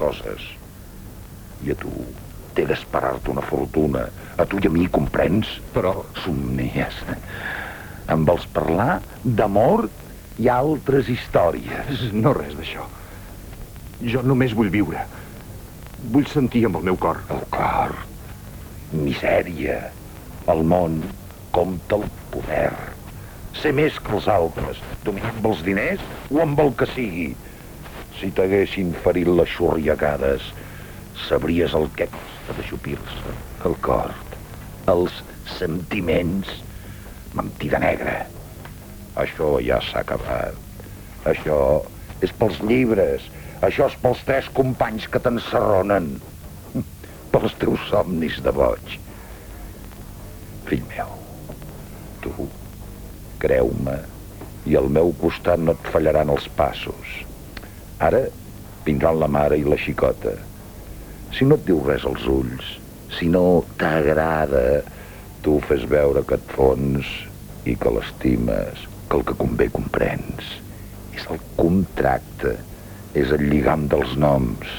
coses. I a tu t'he d'esperar-te una fortuna. A tu i a mi, comprens? Però... Somnies. Em vols parlar d'amor i altres històries. No res d'això. Jo només vull viure. Vull sentir amb el meu cor. El cor. Misèria. El món compta el poder. Ser més que els altres. Dominar amb els diners o amb el que sigui. Si t'haguessin ferit les xurriagades, sabries el que costa de xupir-se. El cor. Els sentiments. Mentida negra. Això ja s'ha acabat. Això és pels llibres. Això és pels tres companys que t'encerronen. Pels teus somnis de boig. Fill meu, tu, creu-me, i al meu costat no et fallaran els passos. Ara vindran la mare i la xicota. Si no et diu res als ulls, si no t'agrada, tu fes veure que et fons i que l'estimes, que el que convé comprens. És el contracte, és el lligam dels noms.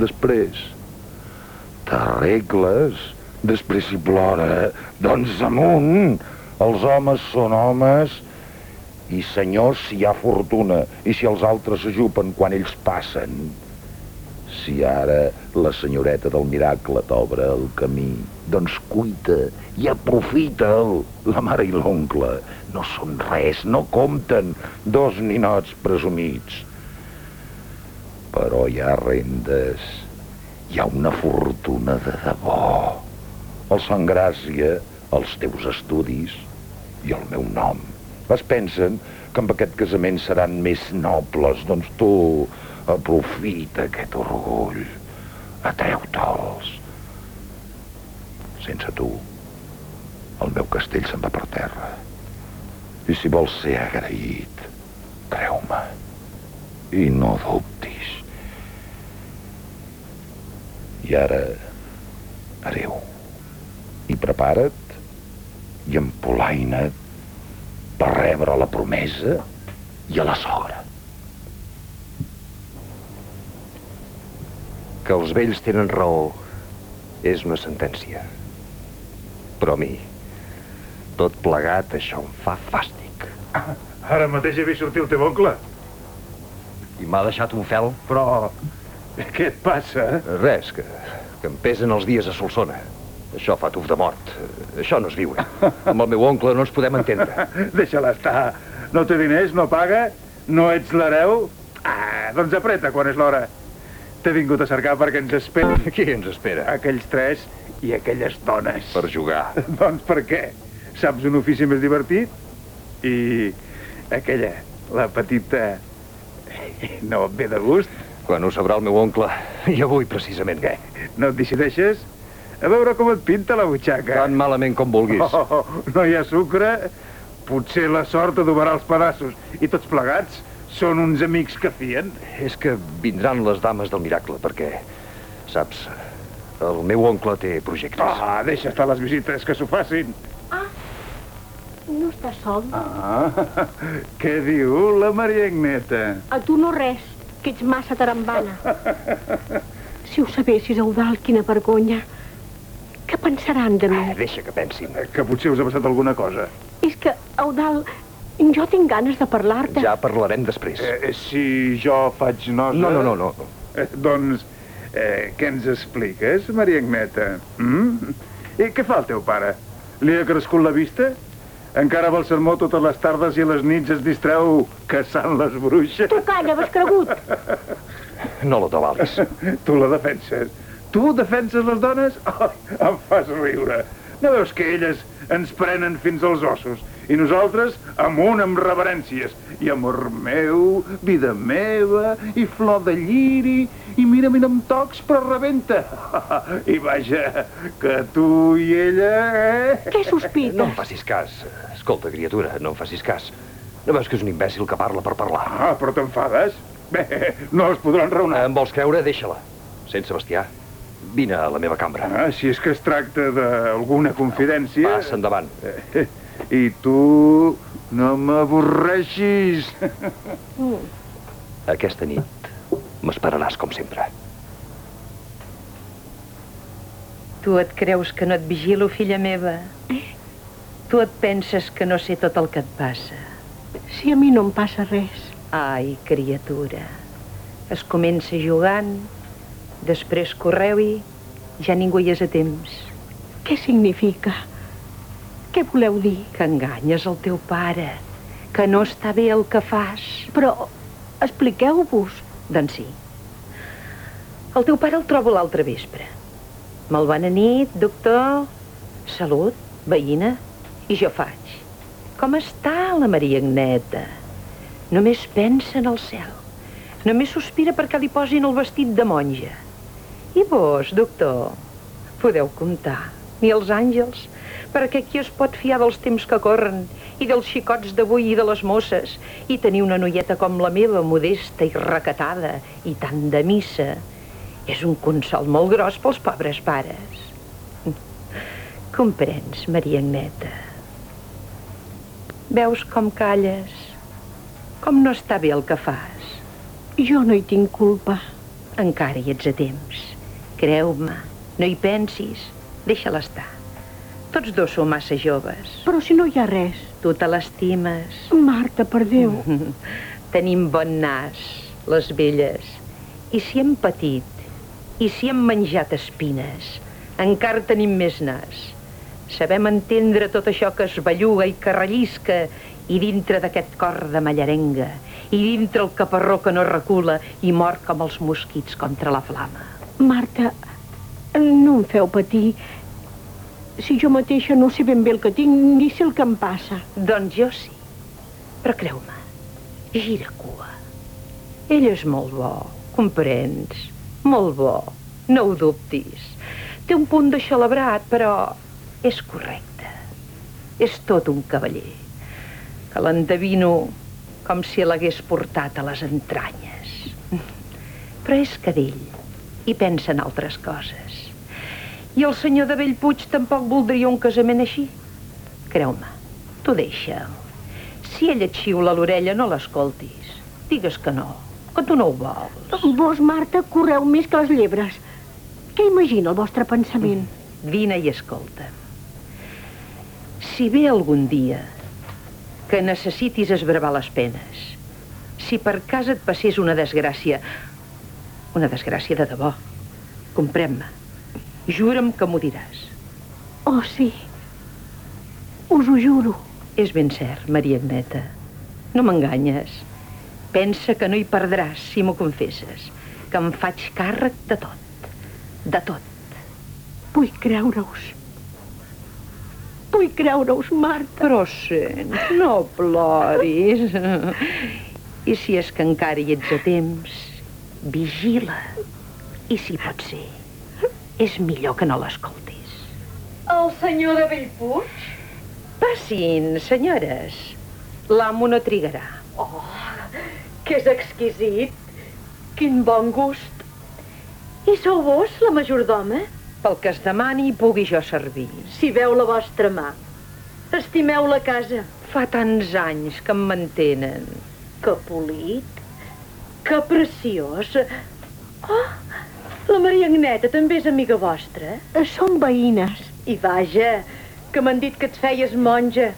Després, t'arregles, després si plora, doncs amunt. Els homes són homes i senyors si hi ha fortuna i si els altres s'ajupen quan ells passen. Si ara la senyoreta del miracle t'obre el camí, doncs cuita i aprofita'l. La mare i l'oncle no són res, no compten, dos ninots presumits. Però hi ha rendes, hi ha una fortuna de debò. El Sant Gràcia, els teus estudis i el meu nom. Es pensen que amb aquest casament seran més nobles, doncs tu aprofita aquest orgull, atreu-te'ls. Sense tu, el meu castell se'n va per terra. I si vols ser agraït, creu-me, i no dubtis. I ara, adeu. I prepara't i empolaina't per rebre la promesa i a la sogra. Que els vells tenen raó és una sentència. Però a mi, tot plegat, això em fa fàstic. Ara mateix he vist sortir el teu oncle. I m'ha deixat un fel? Però... Què et passa? Res, que, que em pesen els dies a Solsona. Això fa tuf de mort. Això no és viure. Amb el meu oncle no ens podem entendre. Deixa-la estar. No té diners, no paga, no ets l'hereu. Ah, doncs apreta quan és l'hora. T'he vingut a cercar perquè ens espera. Qui ens espera? Aquells tres i aquelles dones. Per jugar. Doncs per què? Saps un ofici més divertit? I aquella, la petita, no et ve de gust? Quan ho sabrà el meu oncle. I avui, precisament. Què? No et decideixes? A veure com et pinta la butxaca. Tan malament com vulguis. Oh, no hi ha sucre? Potser la sort adobarà els pedaços. I tots plegats són uns amics que fien. És que vindran les dames del miracle, perquè, saps, el meu oncle té projectes. Ah, deixa estar les visites, que s'ho facin. Ah, no està sol? Ah, què diu la Maria Agneta? A tu no res, que ets massa tarambana. Si ho sabessis, Eudal, quina vergonya. Què pensaran de mi? Ah, deixa que pensin. Que potser us ha passat alguna cosa. És que, Eudal, jo tinc ganes de parlar-te. Ja parlarem després. Eh, si jo faig nosa... No, no, no, no. Eh, doncs, eh, què ens expliques, Maria Agneta? Mm? I què fa el teu pare? Li ha crescut la vista? Encara va al sermó totes les tardes i a les nits es distreu caçant les bruixes? Tu calla, vas cregut. No l'atabalis. Tu la defenses. Tu defenses les dones? Oh, em fas riure. No veus que elles ens prenen fins als ossos i nosaltres amunt amb reverències. I amor meu, vida meva, i flor de lliri, i mira, mira, em tocs, però rebenta. I vaja, que tu i ella... Eh? Què sospites? No em facis cas. Escolta, criatura, no em facis cas. No veus que és un imbècil que parla per parlar? Ah, però t'enfades? Bé, no es podran raonar. Em vols creure? Deixa-la. Sense bestiar. Vine a la meva cambra. Ah, si és que es tracta d'alguna confidència... Passa endavant. Eh, I tu no m'avorreixis. Mm. Aquesta nit m'esperaràs com sempre. Tu et creus que no et vigilo, filla meva? Tu et penses que no sé tot el que et passa. Si a mi no em passa res. Ai, criatura. Es comença jugant, després correu i ja ningú hi és a temps. Què significa? Què voleu dir? Que enganyes el teu pare, que no està bé el que fas. Però expliqueu-vos. Doncs sí. El teu pare el trobo l'altre vespre. Molt bona nit, doctor. Salut, veïna. I jo faig. Com està la Maria Agneta? Només pensa en el cel. Només sospira perquè li posin el vestit de monja. I vos, doctor? Podeu comptar. Ni els àngels. Perquè qui es pot fiar dels temps que corren i dels xicots d'avui i de les mosses i tenir una noieta com la meva, modesta i recatada i tant de missa, és un consol molt gros pels pobres pares. Comprens, Maria Agneta? Veus com calles? Com no està bé el que fas? Jo no hi tinc culpa. Encara hi ets a temps. Creu-me, no hi pensis. Deixa-la estar. Tots dos sou massa joves. Però si no hi ha res. Tu te l'estimes. Marta, per Déu. Tenim bon nas, les velles. I si hem patit, i si hem menjat espines, encara tenim més nas. Sabem entendre tot això que es belluga i que rellisca i dintre d'aquest cor de mallarenga i dintre el caparró que no recula i mor com els mosquits contra la flama. Marta, no em feu patir. Si jo mateixa no sé ben bé el que tinc ni sé el que em passa. Doncs jo sí. Però creu-me, gira cua. Ell és molt bo, comprens? Molt bo, no ho dubtis. Té un punt de xalabrat, però és correcte. És tot un cavaller. Que l'endevino com si l'hagués portat a les entranyes. Però és cadell i pensa en altres coses. I el senyor de Bellpuig tampoc voldria un casament així. Creu-me, tu deixa'l. Si ell et xiula l'orella, no l'escoltis. Digues que no, que tu no ho vols. Vos, Marta, correu més que les llebres. Què imagina el vostre pensament? Vine i escolta'm. Si ve algun dia que necessitis esbravar les penes, si per casa et passés una desgràcia, una desgràcia de debò, comprèn-me, jura'm que m'ho diràs. Oh, sí. Us ho juro. És ben cert, Maria Agneta. No m'enganyes. Pensa que no hi perdràs si m'ho confesses, que em faig càrrec de tot. De tot. Vull creure-us. Vull creure-us, Marta. Però sent, no ploris. I si és que encara hi ets a temps, vigila. I si pot ser, és millor que no l'escoltis. El senyor de Bellpuig? Passin, senyores. L'amo no trigarà. Oh, que és exquisit. Quin bon gust. I sou vos, la majordoma? Pel que es demani, pugui jo servir. Si veu la vostra mà. Estimeu la casa. Fa tants anys que em mantenen. Que polit. Que preciós. Oh, la Maria Agneta també és amiga vostra? Som veïnes. I vaja, que m'han dit que et feies monja.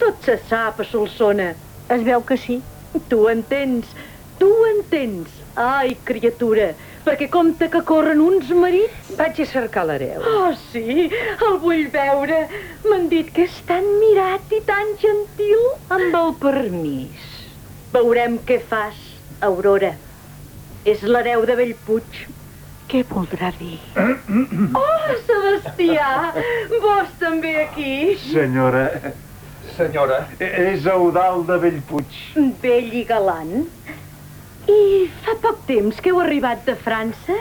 Tot se sap a Solsona. Es veu que sí. Tu entens, tu entens. Ai, criatura, perquè compta que corren uns marits. Vaig a cercar l'hereu. Oh, sí, el vull veure. M'han dit que és tan mirat i tan gentil. Amb el permís. Veurem què fas, Aurora. És l'hereu de Bellpuig. Què voldrà dir? Oh, Sebastià, vos també aquí? Senyora, Senyora, és Eudal de Bellpuig. Vell i galant. I fa poc temps que heu arribat de França?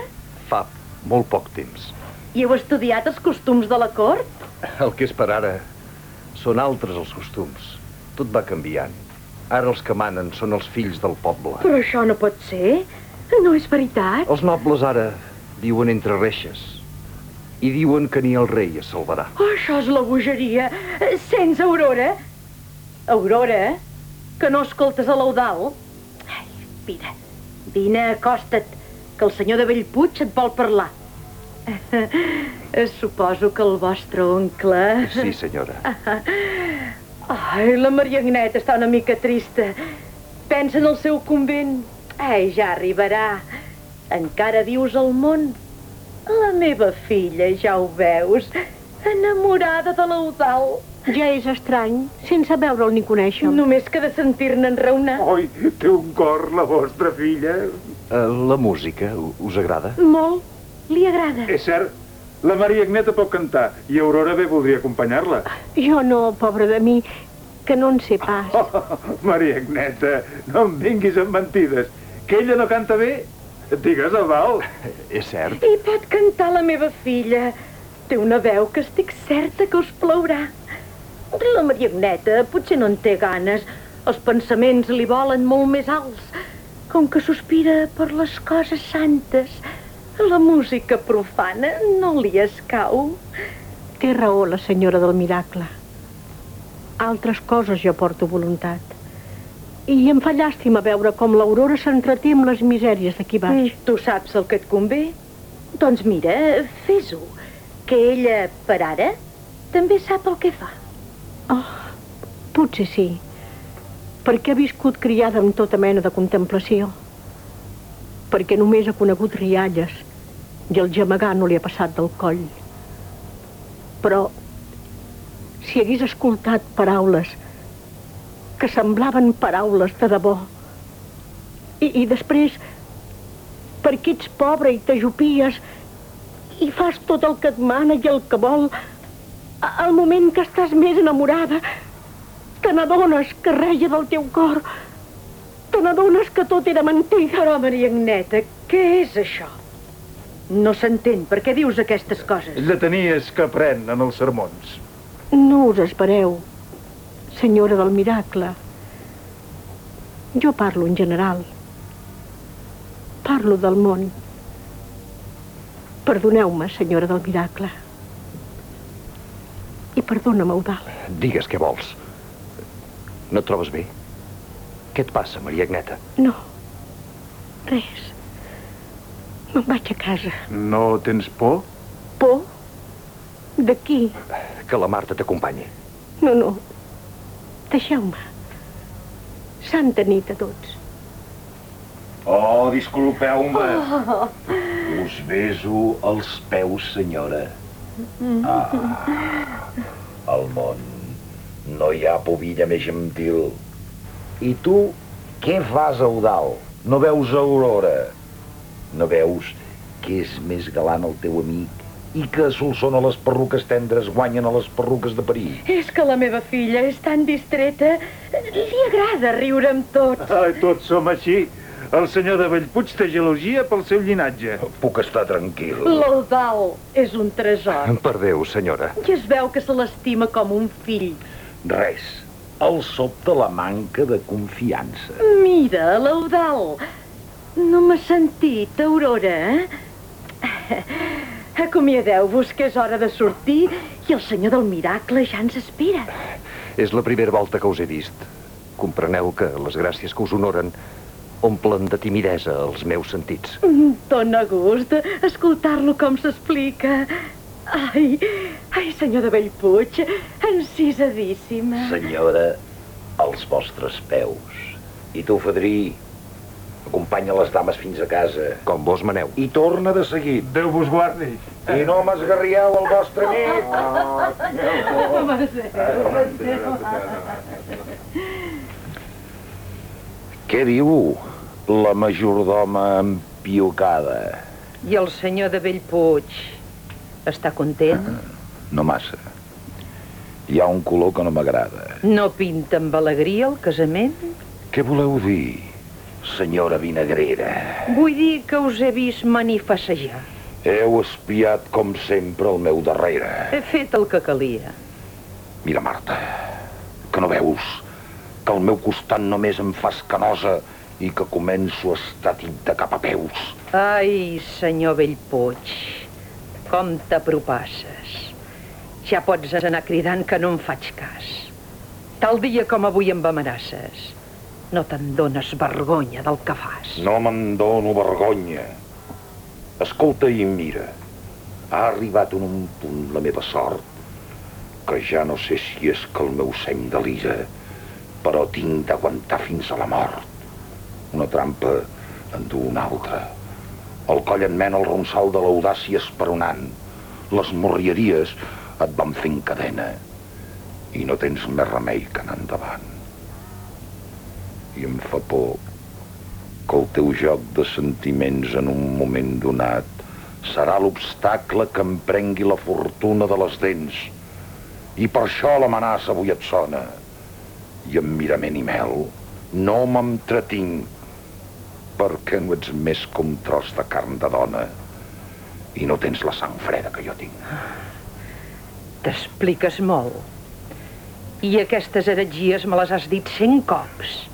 fa molt poc temps. I heu estudiat els costums de la cort? El que és per ara són altres els costums. Tot va canviant. Ara els que manen són els fills del poble. Però això no pot ser. No és veritat. Els nobles ara viuen entre reixes i diuen que ni el rei es salvarà. Oh, això és la bogeria. Sents, Aurora? Aurora, que no escoltes a l'Eudal? Ai, vine, vine, acosta't, que el senyor de Bellpuig et vol parlar. Suposo que el vostre oncle... Sí, senyora. Ai, la Maria Agneta està una mica trista. Pensa en el seu convent. Ai, ja arribarà. Encara vius al món? La meva filla, ja ho veus, enamorada de l'Eudal. Ja és estrany, sense veure'l ni conèixer-lo. Només que de sentir-ne enraonar. Oi, té un cor, la vostra filla. Eh, La música, us agrada? Molt. Li agrada. És cert, la Maria Agneta pot cantar i Aurora bé voldria acompanyar-la. Jo no, pobra de mi, que no en sé pas. Oh, Maria Agneta, no em vinguis amb mentides. Que ella no canta bé? Digues el val. És cert. I pot cantar la meva filla. Té una veu que estic certa que us plaurà. La Maria Agneta potser no en té ganes. Els pensaments li volen molt més alts. Com que sospira per les coses santes, la música profana no li escau. Té raó la senyora del miracle. Altres coses jo porto voluntat. I em fa llàstima veure com l'Aurora s'entreté amb les misèries d'aquí baix. Tu saps el que et convé? Doncs mira, fes-ho. Que ella, per ara, també sap el que fa. Potser sí, perquè ha viscut criada amb tota mena de contemplació. Perquè només ha conegut rialles i el gemegar no li ha passat del coll. Però, si hagués escoltat paraules que semblaven paraules de debò, i, i després, perquè ets pobre i t'ajupies i fas tot el que et mana i el que vol, al moment que estàs més enamorada, te n'adones que reia del teu cor. Te n'adones que tot era mentida. Però, Maria Agneta, què és això? No s'entén. Per què dius aquestes coses? Lletanies que pren en els sermons. No us espereu, senyora del miracle. Jo parlo en general. Parlo del món. Perdoneu-me, senyora del miracle. I perdona'm, Eudal. Digues què vols. No et trobes bé? Què et passa, Maria Agneta? No, res. Me'n vaig a casa. No tens por? Por? De qui? Que la Marta t'acompanyi. No, no. Deixeu-me. Santa nit a tots. Oh, disculpeu-me. Us beso els peus, senyora. Ah, al món no hi ha pobilla més gentil. I tu, què fas, Eudal? No veus Aurora? No veus que és més galant el teu amic i que a Solsona les perruques tendres guanyen a les perruques de París? És que la meva filla és tan distreta. Li agrada riure amb tot. Ai, tots som així. El senyor de Bellpuig té gelosia pel seu llinatge. Puc estar tranquil. L'Eudal és un tresor. Per Déu, senyora. I es veu que se l'estima com un fill. Res. El sobta la manca de confiança. Mira, l'Eudal. No m'ha sentit, Aurora, eh? Acomiadeu-vos, que és hora de sortir i el senyor del miracle ja ens espera. És la primera volta que us he vist. Compreneu que les gràcies que us honoren omplen de timidesa els meus sentits. Mm, Dóna gust escoltar-lo com s'explica. Ai, ai, senyor de Bellpuig, encisadíssima. Senyora, als vostres peus. I tu, Fadrí, acompanya les dames fins a casa. Com vos maneu. I torna de seguit. Déu vos guardi. I no m'esgarrieu el vostre amic. Què diu la majordoma empiocada? I el senyor de Bellpuig està content? No massa. Hi ha un color que no m'agrada. No pinta amb alegria el casament? Què voleu dir, senyora vinagrera? Vull dir que us he vist manifestejar. Heu espiat, com sempre, al meu darrere. He fet el que calia. Mira, Marta, que no veus que al meu costat només em fas canosa i que començo a estar tinta cap a peus? Ai, senyor Bellpuig, com t'apropasses. Ja pots anar cridant que no em faig cas. Tal dia com avui em amenaces. No te'n dones vergonya del que fas. No me'n dono vergonya. Escolta i mira. Ha arribat en un punt la meva sort que ja no sé si és que el meu seny delira, però tinc d'aguantar fins a la mort. Una trampa en du una altra. El coll en mena el ronsal de l'audàcia esperonant. Les morrieries et van fent cadena i no tens més remei que anar endavant. I em fa por que el teu joc de sentiments en un moment donat serà l'obstacle que em prengui la fortuna de les dents. I per això l'amenaça avui et sona. I amb mirament i mel no m'entretinc perquè no ets més que un tros de carn de dona i no tens la sang freda que jo tinc. T'expliques molt. I aquestes heretgies me les has dit cent cops.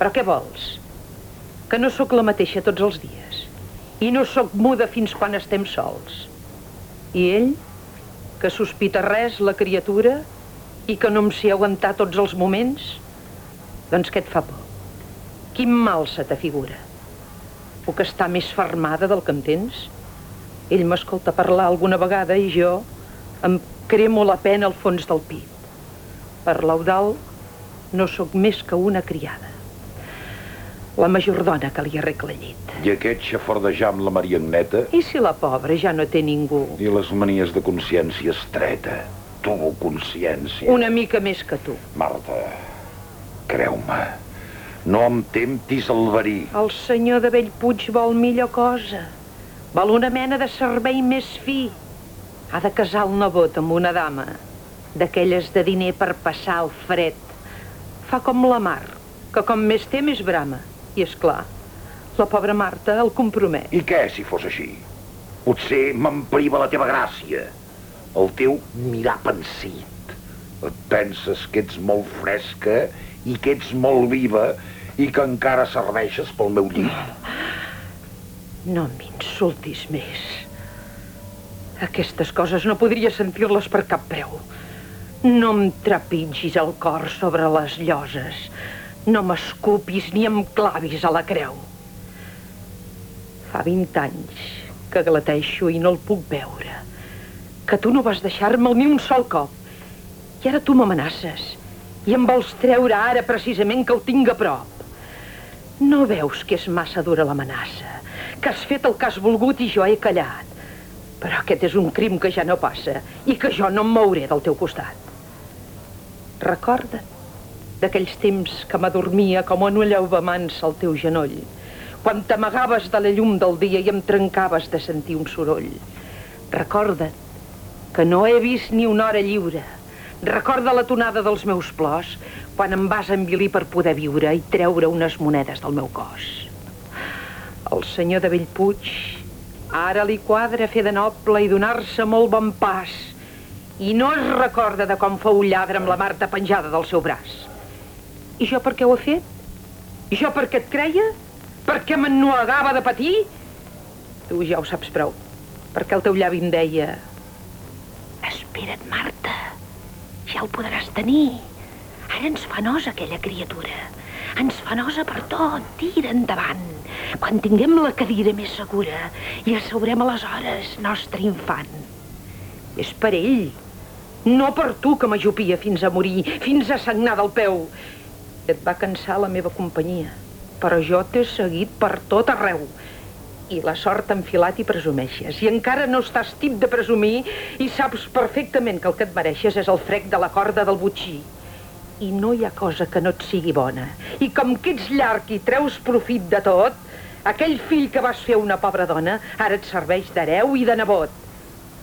Però què vols? Que no sóc la mateixa tots els dies. I no sóc muda fins quan estem sols. I ell, que sospita res, la criatura, i que no em sé aguantar tots els moments, doncs què et fa por? Quin mal se t'afigura? Puc estar més fermada del que entens? Ell m'escolta parlar alguna vegada i jo em cremo la pena al fons del pit. Per l'Eudal no sóc més que una criada. La majordona que li arregla llit. I aquest xafardejar amb la Maria Agneta I si la pobra ja no té ningú? i les manies de consciència estreta. Tu, consciència. Una mica més que tu. Marta, creu-me, no em temptis el verí. El senyor de Bellpuig vol millor cosa. Vol una mena de servei més fi. Ha de casar el nebot amb una dama, d'aquelles de diner per passar el fred. Fa com la mar, que com més té més brama. I és clar, la pobra Marta el compromet. I què, si fos així? Potser me'n priva la teva gràcia. El teu mirar pensit. Et penses que ets molt fresca i que ets molt viva i que encara serveixes pel meu llit. No m'insultis més. Aquestes coses no podria sentir-les per cap preu. No em trepitgis el cor sobre les lloses. No m'escupis ni em clavis a la creu. Fa 20 anys que glateixo i no el puc veure. Que tu no vas deixar-me'l ni un sol cop. I ara tu m'amenaces. I em vols treure ara precisament que el tinc a prop. No veus que és massa dura l'amenaça, que has fet el que has volgut i jo he callat. Però aquest és un crim que ja no passa i que jo no em mouré del teu costat. Recorda't d'aquells temps que m'adormia com en una lleuva mansa al teu genoll, quan t'amagaves de la llum del dia i em trencaves de sentir un soroll. Recorda't que no he vist ni una hora lliure. Recorda la tonada dels meus plors quan em vas envilir per poder viure i treure unes monedes del meu cos. El senyor de Bellpuig ara li quadra fer de noble i donar-se molt bon pas i no es recorda de com fou lladre amb la Marta penjada del seu braç. I jo per què ho he fet? I jo per què et creia? Per què m'ennuegava de patir? Tu ja ho saps prou, perquè el teu llavi em deia... Espera't, Marta, ja el podràs tenir. Ara ens fa nosa aquella criatura. Ens fa nosa per tot. Tira endavant. Quan tinguem la cadira més segura i asseurem aleshores nostre infant. És per ell, no per tu que m'ajupia fins a morir, fins a sagnar del peu. Et va cansar la meva companyia, però jo t'he seguit per tot arreu. I la sort t'ha enfilat i presumeixes. I encara no estàs tip de presumir i saps perfectament que el que et mereixes és el frec de la corda del butxí. I no hi ha cosa que no et sigui bona. I com que ets llarg i treus profit de tot, aquell fill que vas fer una pobra dona ara et serveix d'hereu i de nebot.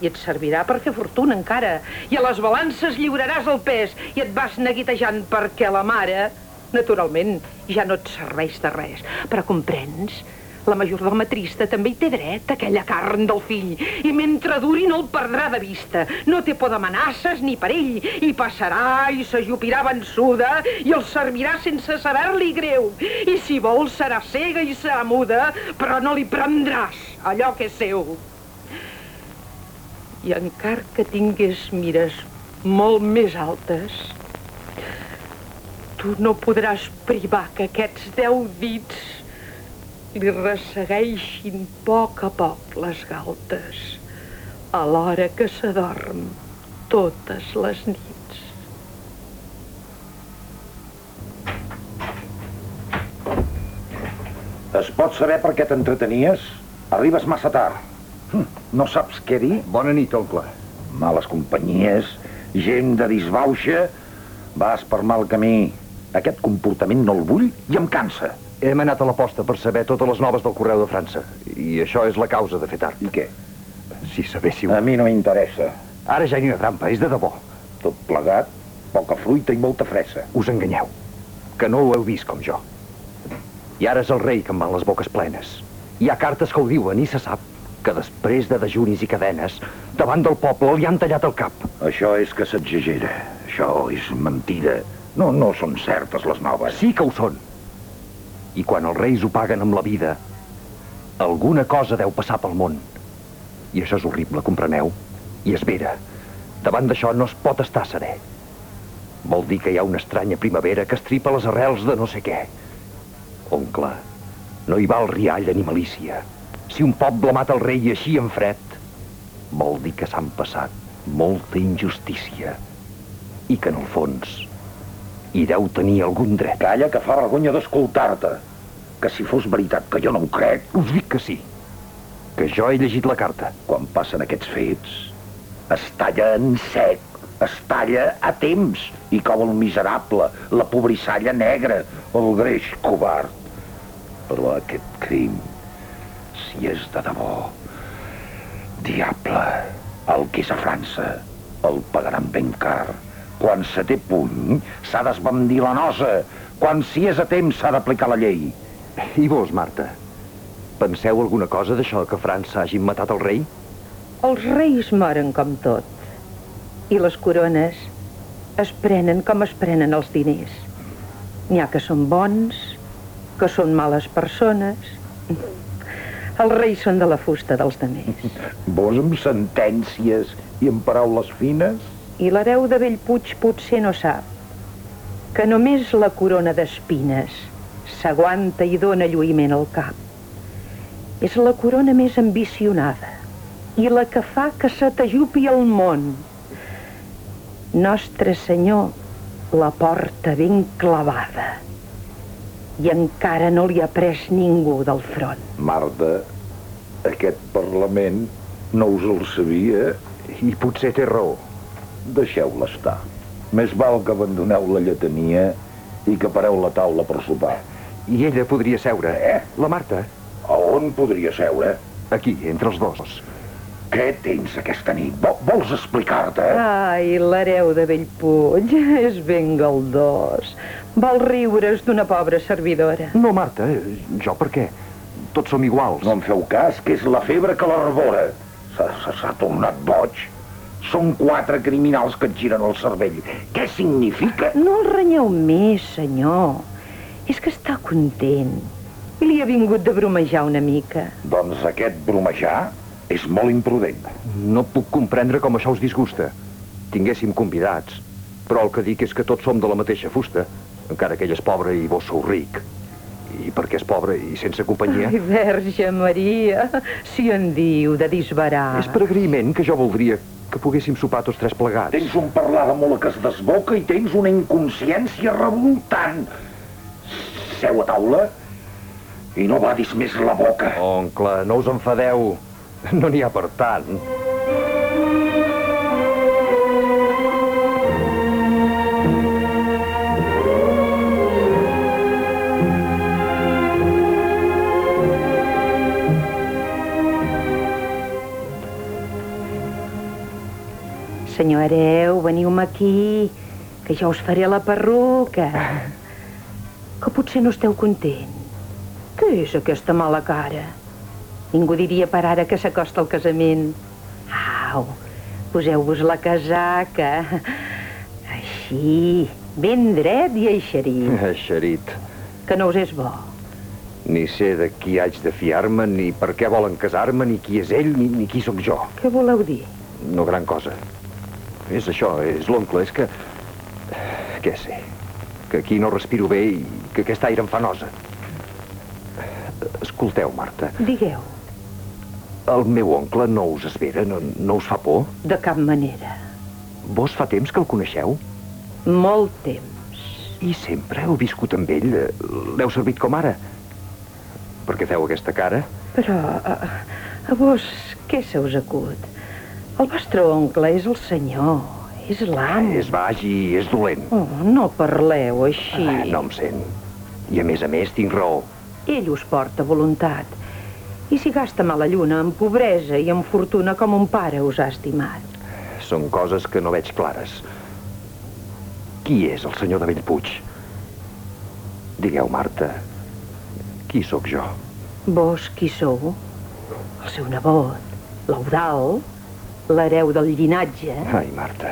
I et servirà per fer fortuna encara. I a les balances lliuraràs el pes i et vas neguitejant perquè la mare, naturalment, ja no et serveix de res. Però comprens? La majordoma trista també hi té dret, aquella carn del fill. I mentre duri no el perdrà de vista. No té por d'amenaces ni per ell. I passarà i s'ajupirà vençuda i el servirà sense saber-li greu. I si vol serà cega i serà muda, però no li prendràs allò que és seu. I encara que tingués mires molt més altes, tu no podràs privar que aquests deu dits li ressegueixin a poc a poc les galtes. a l'hora que s'adorm totes les nits. Es pot saber per què t'entretenies? Arribes massa tard. Hm, No saps què dir? Bona nit, oncle. Males companyies, gent de disbauxa... Vas per mal camí. Aquest comportament no el vull i em cansa. Hem anat a la posta per saber totes les noves del Correu de França. I això és la causa de fer tard. I què? Si sabéssiu... A mi no m'interessa. Ara ja n'hi ha trampa, és de debò. Tot plegat, poca fruita i molta fressa. Us enganyeu. Que no ho heu vist com jo. I ara és el rei que em van les boques plenes. Hi ha cartes que ho diuen i se sap que després de dejunis i cadenes, davant del poble li han tallat el cap. Això és que s'exagera. Això és mentida. No, no són certes les noves. Sí que ho són. I quan els reis ho paguen amb la vida, alguna cosa deu passar pel món. I això és horrible, compreneu? I és vera. Davant d'això no es pot estar serè. Vol dir que hi ha una estranya primavera que estripa les arrels de no sé què. Oncle, no hi val rialla ni malícia. Si un poble mata el rei així en fred, vol dir que s'han passat molta injustícia i que en el fons hi deu tenir algun dret. Calla, que fa vergonya d'escoltar-te. Que si fos veritat que jo no ho crec, Us dic que sí, que jo he llegit la carta. quan passen aquests fets, es talla en sec, es talla a temps, i cou el miserable, la pobrissalla negra, el greix covard. Però aquest crim, si és de debò, diable, el que és a França, el pagaran ben car. Quan se té puny, s'ha d'esbandir la nosa. Quan si és a temps, s'ha d'aplicar la llei. I vos, Marta? Penseu alguna cosa d'això que a França hagin matat el rei? Els reis moren com tot. I les corones es prenen com es prenen els diners. N'hi ha que són bons, que són males persones. Els reis són de la fusta dels demés. Vos amb sentències i amb paraules fines? I l'hereu de Bellpuig potser no sap que només la corona d'espines s'aguanta i dóna lluïment al cap. És la corona més ambicionada i la que fa que se t'ajupi el món. Nostre Senyor la porta ben clavada i encara no li ha pres ningú del front. Marta, aquest Parlament no us el sabia. I potser té raó. Deixeu-la estar. Més val que abandoneu la lletania i que pareu la taula per sopar. I ella podria seure. Eh? La Marta, A on podria seure? aquí, entre els dos. Què tens aquesta nit? Vo- Vols explicar-te? Ai, l'hereu de Bellpuig és ben galdós. Vol riure's d'una pobra servidora. No, Marta, jo per què? Tots som iguals. No em feu cas, que és la febre que l'arbora. S'ha tornat boig. Són quatre criminals que et giren el cervell. Què significa? No el renyeu més, senyor. És que està content. I li ha vingut de bromejar una mica. Doncs aquest bromejar és molt imprudent. No puc comprendre com això us disgusta. Tinguéssim convidats, però el que dic és que tots som de la mateixa fusta, encara que ell és pobre i vos sou ric. I perquè és pobre i sense companyia... Ai, Verge Maria, si en diu de disbarar. És per agraïment que jo voldria que poguéssim sopar tots tres plegats. Tens un parlar de molt que es desboca i tens una inconsciència revoltant. Seu a taula i no badis més la boca. Oncle, no us enfadeu. No n'hi ha per tant. Senyor hereu, veniu-me aquí, que jo us faré la perruca. Que potser no esteu content. Què és aquesta mala cara? Ningú diria per ara que s'acosta al casament. Au, poseu-vos la casaca. Així, ben dret i eixerit, Eixerit. que no us és bo. Ni sé de qui haig de fiar-me, ni per què volen casar-me, ni qui és ell, ni, ni qui sóc jo. Què voleu dir? No gran cosa. És això, és l'oncle, és que... Què sé? Que aquí no respiro bé i que aquest aire em fa nosa. Escolteu, Marta, Digueu. El meu oncle no us espera, no, no us fa por? De cap manera. Vos fa temps que el coneixeu? Molt temps. I sempre heu viscut amb ell? L'heu servit com ara? Perquè feu aquesta cara? Però a, a vos què se us acut? El vostre oncle és el senyor, és l'amo. És baix i és dolent. Oh, no parleu així. Ah, no em sent. I a més a més tinc raó. Ell us porta voluntat. I si gasta mala lluna en pobresa i en fortuna com un pare us ha estimat. Són coses que no veig clares. Qui és el senyor de Bellpuig? Digueu, Marta, qui sóc jo? Vos qui sou? El seu nebot, l'Eudal, l'hereu del llinatge. Ai, Marta,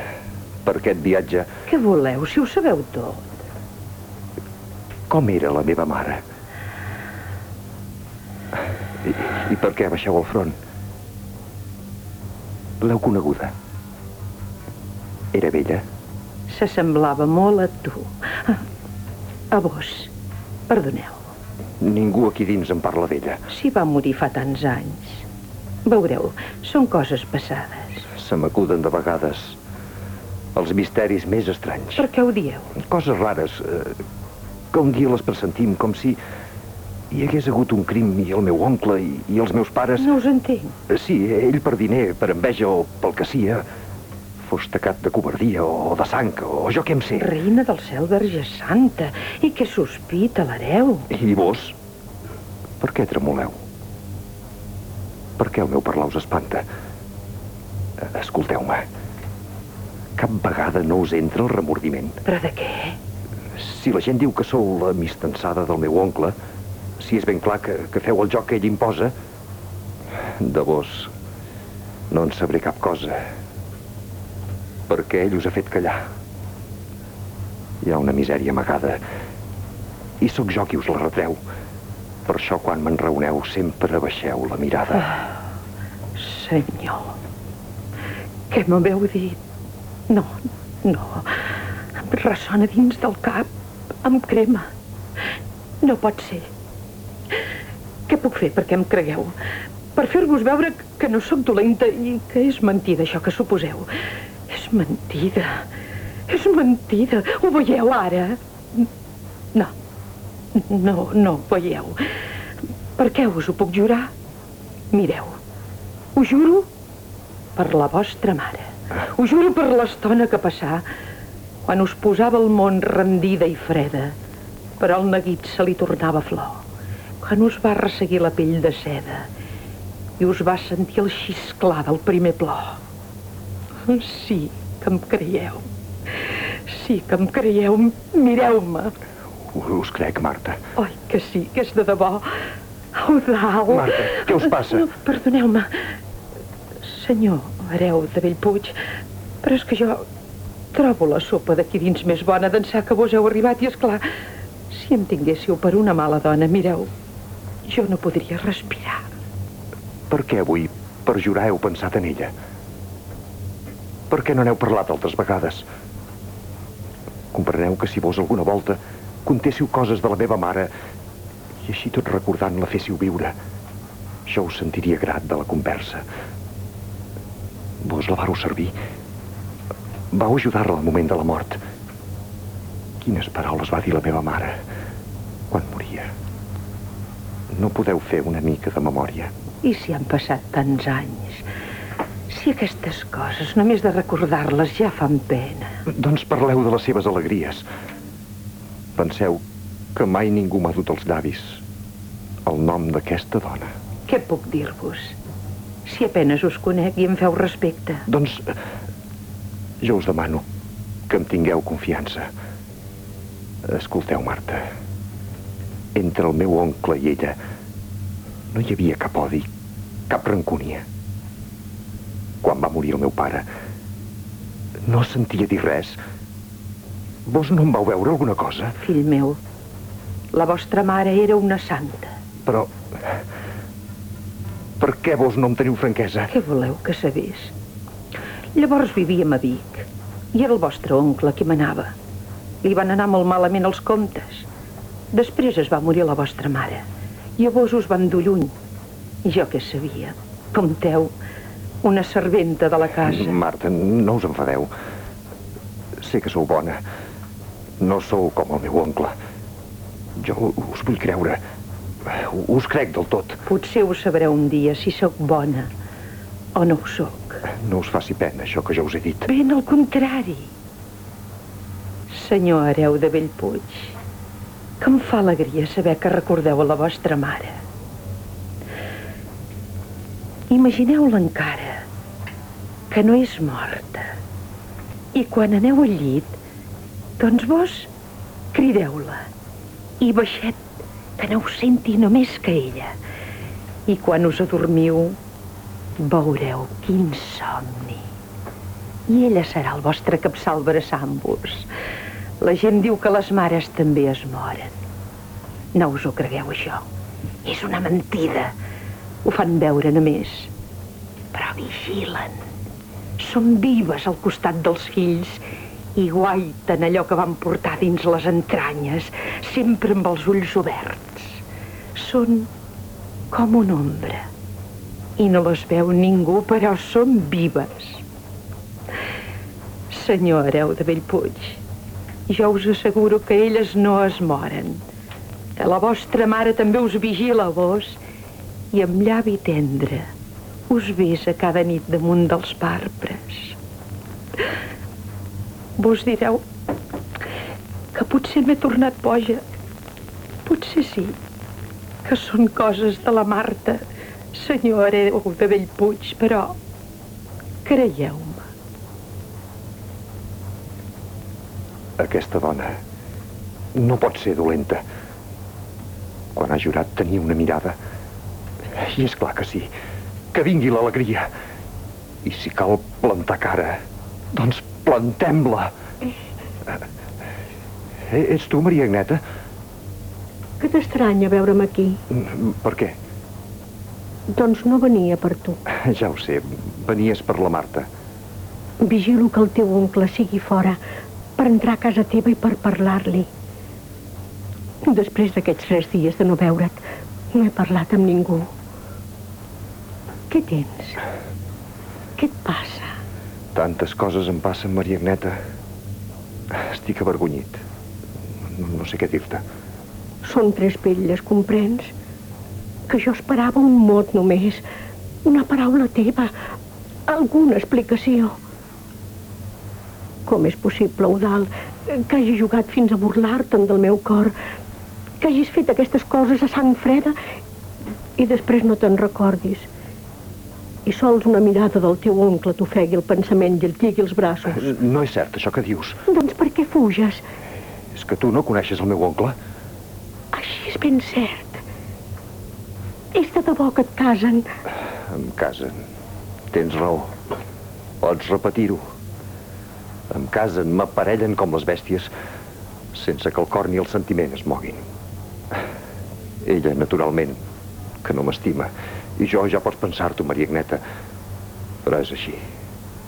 per aquest viatge, Què voleu, si ho sabeu tot? com era la meva mare? I, i per què baixeu al front? L'heu coneguda? Era vella? S'assemblava molt a tu. A vos. Perdoneu. Ningú aquí dins en parla d'ella. Si va morir fa tants anys. Veureu, són coses passades. Se m'acuden de vegades els misteris més estranys. Per què ho dieu? Coses rares, eh, que un dia les pressentim com si hi hagués hagut un crim i el meu oncle i, i els meus pares... No us entenc. Eh, Sí, ell per diner, per enveja o pel que sia, fos tacat de covardia o de sang o jo què em sé. Reina del cel, Verge Santa. I què sospita l'hereu? I vos? Per què tremoleu? Per què el meu parlar us espanta? Escolteu-me. Cap vegada no us entra el remordiment. Però de què? Si la gent diu que sou la mistançada del meu oncle, si és ben clar que, que feu el joc que ell imposa, de vos no en sabré cap cosa. Perquè ell us ha fet callar. Hi ha una misèria amagada. I sóc jo qui us la retreu. Per això, quan m'enraoneu, sempre baixeu la mirada. Senyor, què m'haveu dit? No, no. Em ressona dins del cap. Em crema. No pot ser. Què puc fer perquè em cregueu? Per fer-vos veure que no sóc dolenta i que és mentida això que suposeu. És mentida. És mentida. Ho veieu ara? No. No, no ho veieu. Per què us ho puc jurar? Mireu, ho juro per la vostra mare. Ho juro per l'estona que passà quan us posava el món rendida i freda, però el neguit se li tornava flor. Quan us va resseguir la pell de seda i us va sentir el xisclar del primer plor. Sí, que em creieu. Sí, que em creieu. Mireu-me. Us crec, Marta. Oi, que sí, que és de debò. Eudal. Marta, què us passa? No, perdoneu-me. Senyor hereu de Bellpuig, però és que jo trobo la sopa d'aquí dins més bona d'ençà que vos heu arribat i, és clar, si em tinguéssiu per una mala dona, mireu, jo no podria respirar. Per què avui, per jurar, heu pensat en ella? Per què no n'heu parlat altres vegades? Compreneu que si vos alguna volta contéssiu coses de la meva mare i així tot recordant la féssiu viure, jo us sentiria grat de la conversa. Vos la vareu servir. Vau ajudar-la al moment de la mort. Quines paraules va dir la meva mare quan moria. No podeu fer una mica de memòria. I si han passat tants anys? Si aquestes coses, només de recordar-les, ja fan pena. Doncs parleu de les seves alegries. Penseu que mai ningú m'ha dut als llavis el nom d'aquesta dona. Què puc dir-vos? Si apenes us conec i em feu respecte. Doncs eh, jo us demano que em tingueu confiança. Escolteu, Marta. Entre el meu oncle i ella no hi havia cap odi, cap rancúnia. Quan va morir el meu pare, no sentia dir res. Vos no em vau veure alguna cosa? Fill meu, la vostra mare era una santa. Però... Per què vos no em teniu franquesa? Què voleu que sabés? Llavors vivíem a Vic i era el vostre oncle qui manava. Li van anar molt malament els comptes. Després es va morir la vostra mare i a vos us van dur lluny. Jo què sabia? Compteu, una serventa de la casa. Marta, no us enfadeu. Sé que sou bona. No sou com el meu oncle. Jo us vull creure. Us crec del tot. Potser ho sabreu un dia si sóc bona o no ho sóc. No us faci pena, això que jo us he dit. Ben al contrari. Senyor hereu de Bellpuig, que em fa alegria saber que recordeu a la vostra mare. Imagineu-la encara, que no és morta. I quan aneu al llit, doncs vos crideu-la. I baixet, que no us senti només que ella. I quan us adormiu, veureu quin somni. I ella serà el vostre capçal abraçant-vos. La gent diu que les mares també es moren. No us ho cregueu, això. És una mentida. Ho fan veure només. Però vigilen. Són vives al costat dels fills i guaiten allò que van portar dins les entranyes, sempre amb els ulls oberts. Són com una ombra. I no les veu ningú, però són vives. Senyor hereu de Bellpuig, jo us asseguro que elles no es moren. Que la vostra mare també us vigila a vos i amb llavi tendre us besa cada nit damunt dels barbres. Vos direu que potser m'he tornat boja. Potser sí, que són coses de la Marta, senyor hereu de Bellpuig, però creieu-me. Aquesta dona no pot ser dolenta. Quan ha jurat tenir una mirada... I és clar que sí, que vingui l'alegria. I si cal plantar cara, doncs plantem-la. Eh, ets tu, Maria Agneta? Que t'estranya veure'm aquí? Per què? Doncs no venia per tu. Ja ho sé, venies per la Marta. Vigilo que el teu oncle sigui fora per entrar a casa teva i per parlar-li. Després d'aquests tres dies de no veure't, no he parlat amb ningú. Què tens? Què et passa? Tantes coses em passen, Maria Agneta. Estic avergonyit. No, no sé què dir-te. Són tres vetlles, comprens? Que jo esperava un mot només, una paraula teva, alguna explicació. Com és possible, Eudal, que hagi jugat fins a burlar-te'n del meu cor, que hagis fet aquestes coses a sang freda i després no te'n recordis? I sols una mirada del teu oncle t'ofegui el pensament i el lligui els braços. No és cert, això que dius. Doncs per què fuges? És que tu no coneixes el meu oncle? Així és ben cert. És de debò que et casen. Em casen. Tens raó. Pots repetir-ho. Em casen, m'aparellen com les bèsties, sense que el cor ni el sentiment es moguin. Ella, naturalment, que no m'estima. I jo ja pots pensar-t'ho, Maria Agneta. Però és així.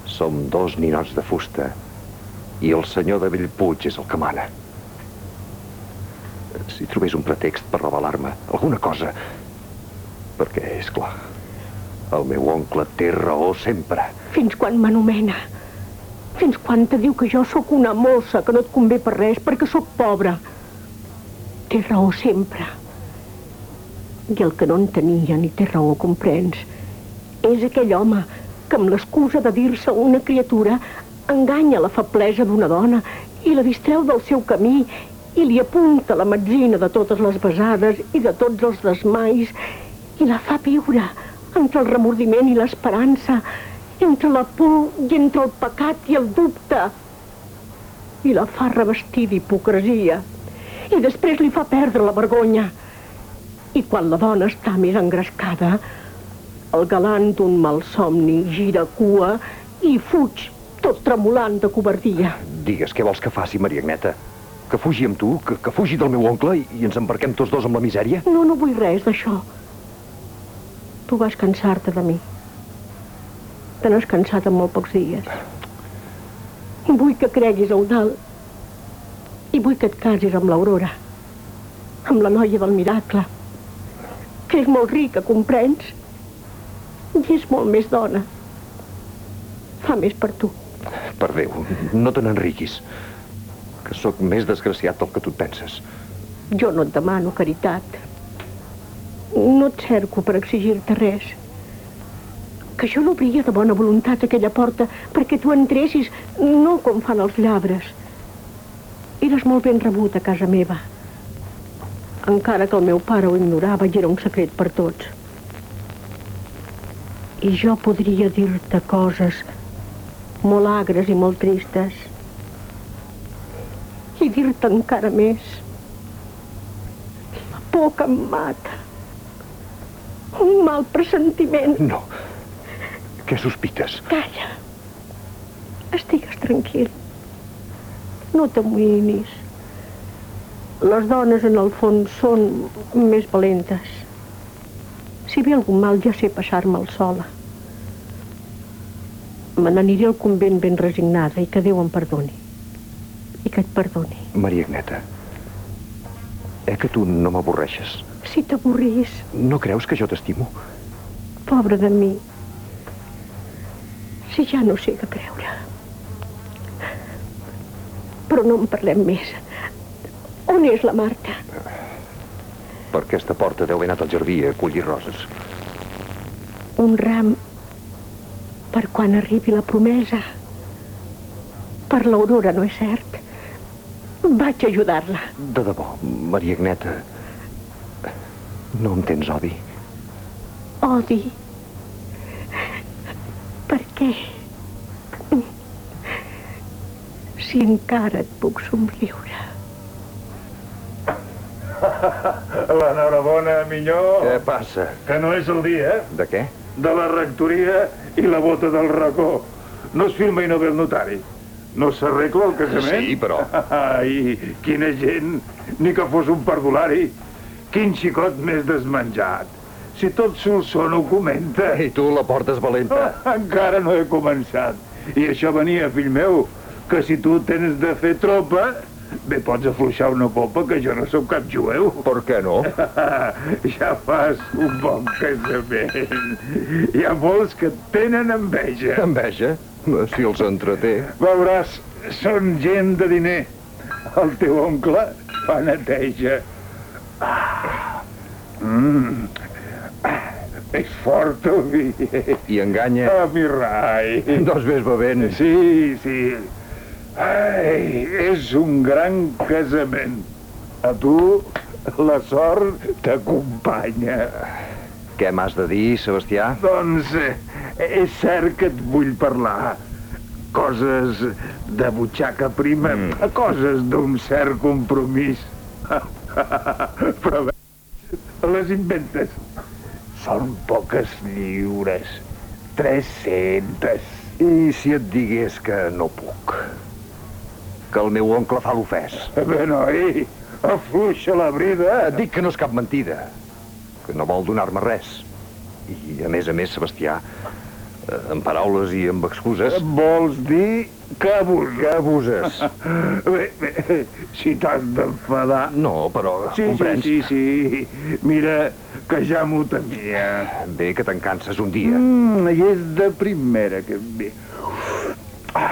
Som dos ninots de fusta i el senyor de Bellpuig és el que mana. Si trobés un pretext per revelar-me, alguna cosa... Perquè, és clar, el meu oncle té raó sempre. Fins quan m'anomena? Fins quan te diu que jo sóc una mossa, que no et convé per res, perquè sóc pobra? Té raó sempre. I el que no en tenia ni té raó, comprens? És aquell home que amb l'excusa de dir-se una criatura enganya la feblesa d'una dona i la distreu del seu camí i li apunta la metzina de totes les besades i de tots els desmais i la fa viure entre el remordiment i l'esperança, entre la por i entre el pecat i el dubte. I la fa revestir d'hipocresia. I després li fa perdre la vergonya. I quan la dona està més engrescada, el galant d'un malsomni gira cua i fuig, tot tremolant de covardia. Digues, què vols que faci, Maria Agneta? Que fugi amb tu? Que, que fugi del meu oncle i, i ens embarquem tots dos amb la misèria? No, no vull res d'això. Tu vas cansar-te de mi. Te n'has cansat en molt pocs dies. Vull que creguis, Eudal. I vull que et casis amb l'Aurora. Amb la noia del miracle. Que és molt rica, comprens? I és molt més dona. Fa més per tu. Per Déu, no te n'enriquis. Que sóc més desgraciat del que tu et penses. Jo no et demano caritat. No et cerco per exigir-te res. Que jo l'obria de bona voluntat aquella porta perquè tu entressis, no com fan els llabres. Eres molt ben rebut a casa meva. Encara que el meu pare ho ignorava i era un secret per tots. I jo podria dir-te coses molt agres i molt tristes. I dir-te encara més. La por que em mata. Un mal pressentiment. No. Què sospites? Calla. Estigues tranquil. No t'amoïnis. Les dones, en el fons, són més valentes. Si ve algun mal, ja sé passar-me'l sola. Me n'aniré al convent ben resignada i que Déu em perdoni. I que et perdoni. Maria Agneta, eh que tu no m'avorreixes? Si t'avorrís, No creus que jo t'estimo? pobre de mi, si ja no sé què creure. Però no en parlem més. On és la Marta? Per aquesta porta deu haver anat al jardí a collir roses. Un ram per quan arribi la promesa. Per l'aurora, no és cert? Vaig ajudar-la. De debò, Maria Agneta, no em tens odi. Odi. Per què? Si encara et puc somriure. L'enhorabona, minyó, Què passa? que no és el dia, eh? De què? De la rectoria i la bota del racó. No es filma i no ve el notari. No s'arregla el casament? Sí, però- Ai, quina gent, ni que fos un perdulari. Quin xicot més desmenjat. Si tot Solsona ho comenta. I tu la portes valenta. Encara no he començat. I això venia, fill meu, que si tu tens de fer tropa, bé, pots afluixar una copa, que jo no sóc cap jueu. Per què no? ja fas un bon casament. Hi ha molts que tenen enveja. Enveja? Si els entreté. Veuràs, són gent de diner. El teu oncle fa neteja. Ah. Mm. Ah, És fort el vi. I enganya. Ah, mi rai. Doncs vés bevent. Sí, sí. Ai, és un gran casament. A tu la sort t'acompanya. Què m'has de dir, Sebastià? Doncs eh, és cert que et vull parlar. Coses de butxaca prima, mm. coses d'un cert compromís. Però bé, les inventes. Són poques lliures. 300. I si et digués que no puc? Que el meu oncle fa l'ofès. Bé, noi, afluixa la brida. Et dic que no és cap mentida. Que no vol donar-me res. I, a més a més, Sebastià, eh, amb paraules i amb excuses... Vols dir que abusa? Que abuses. Bé, bé, si t'has d'enfadar... No, però Sí, sí, comprens? sí, sí. Mira, que ja m'ho temia. Bé que te'n canses un dia. Mm, I és de primera que em ve. Ah.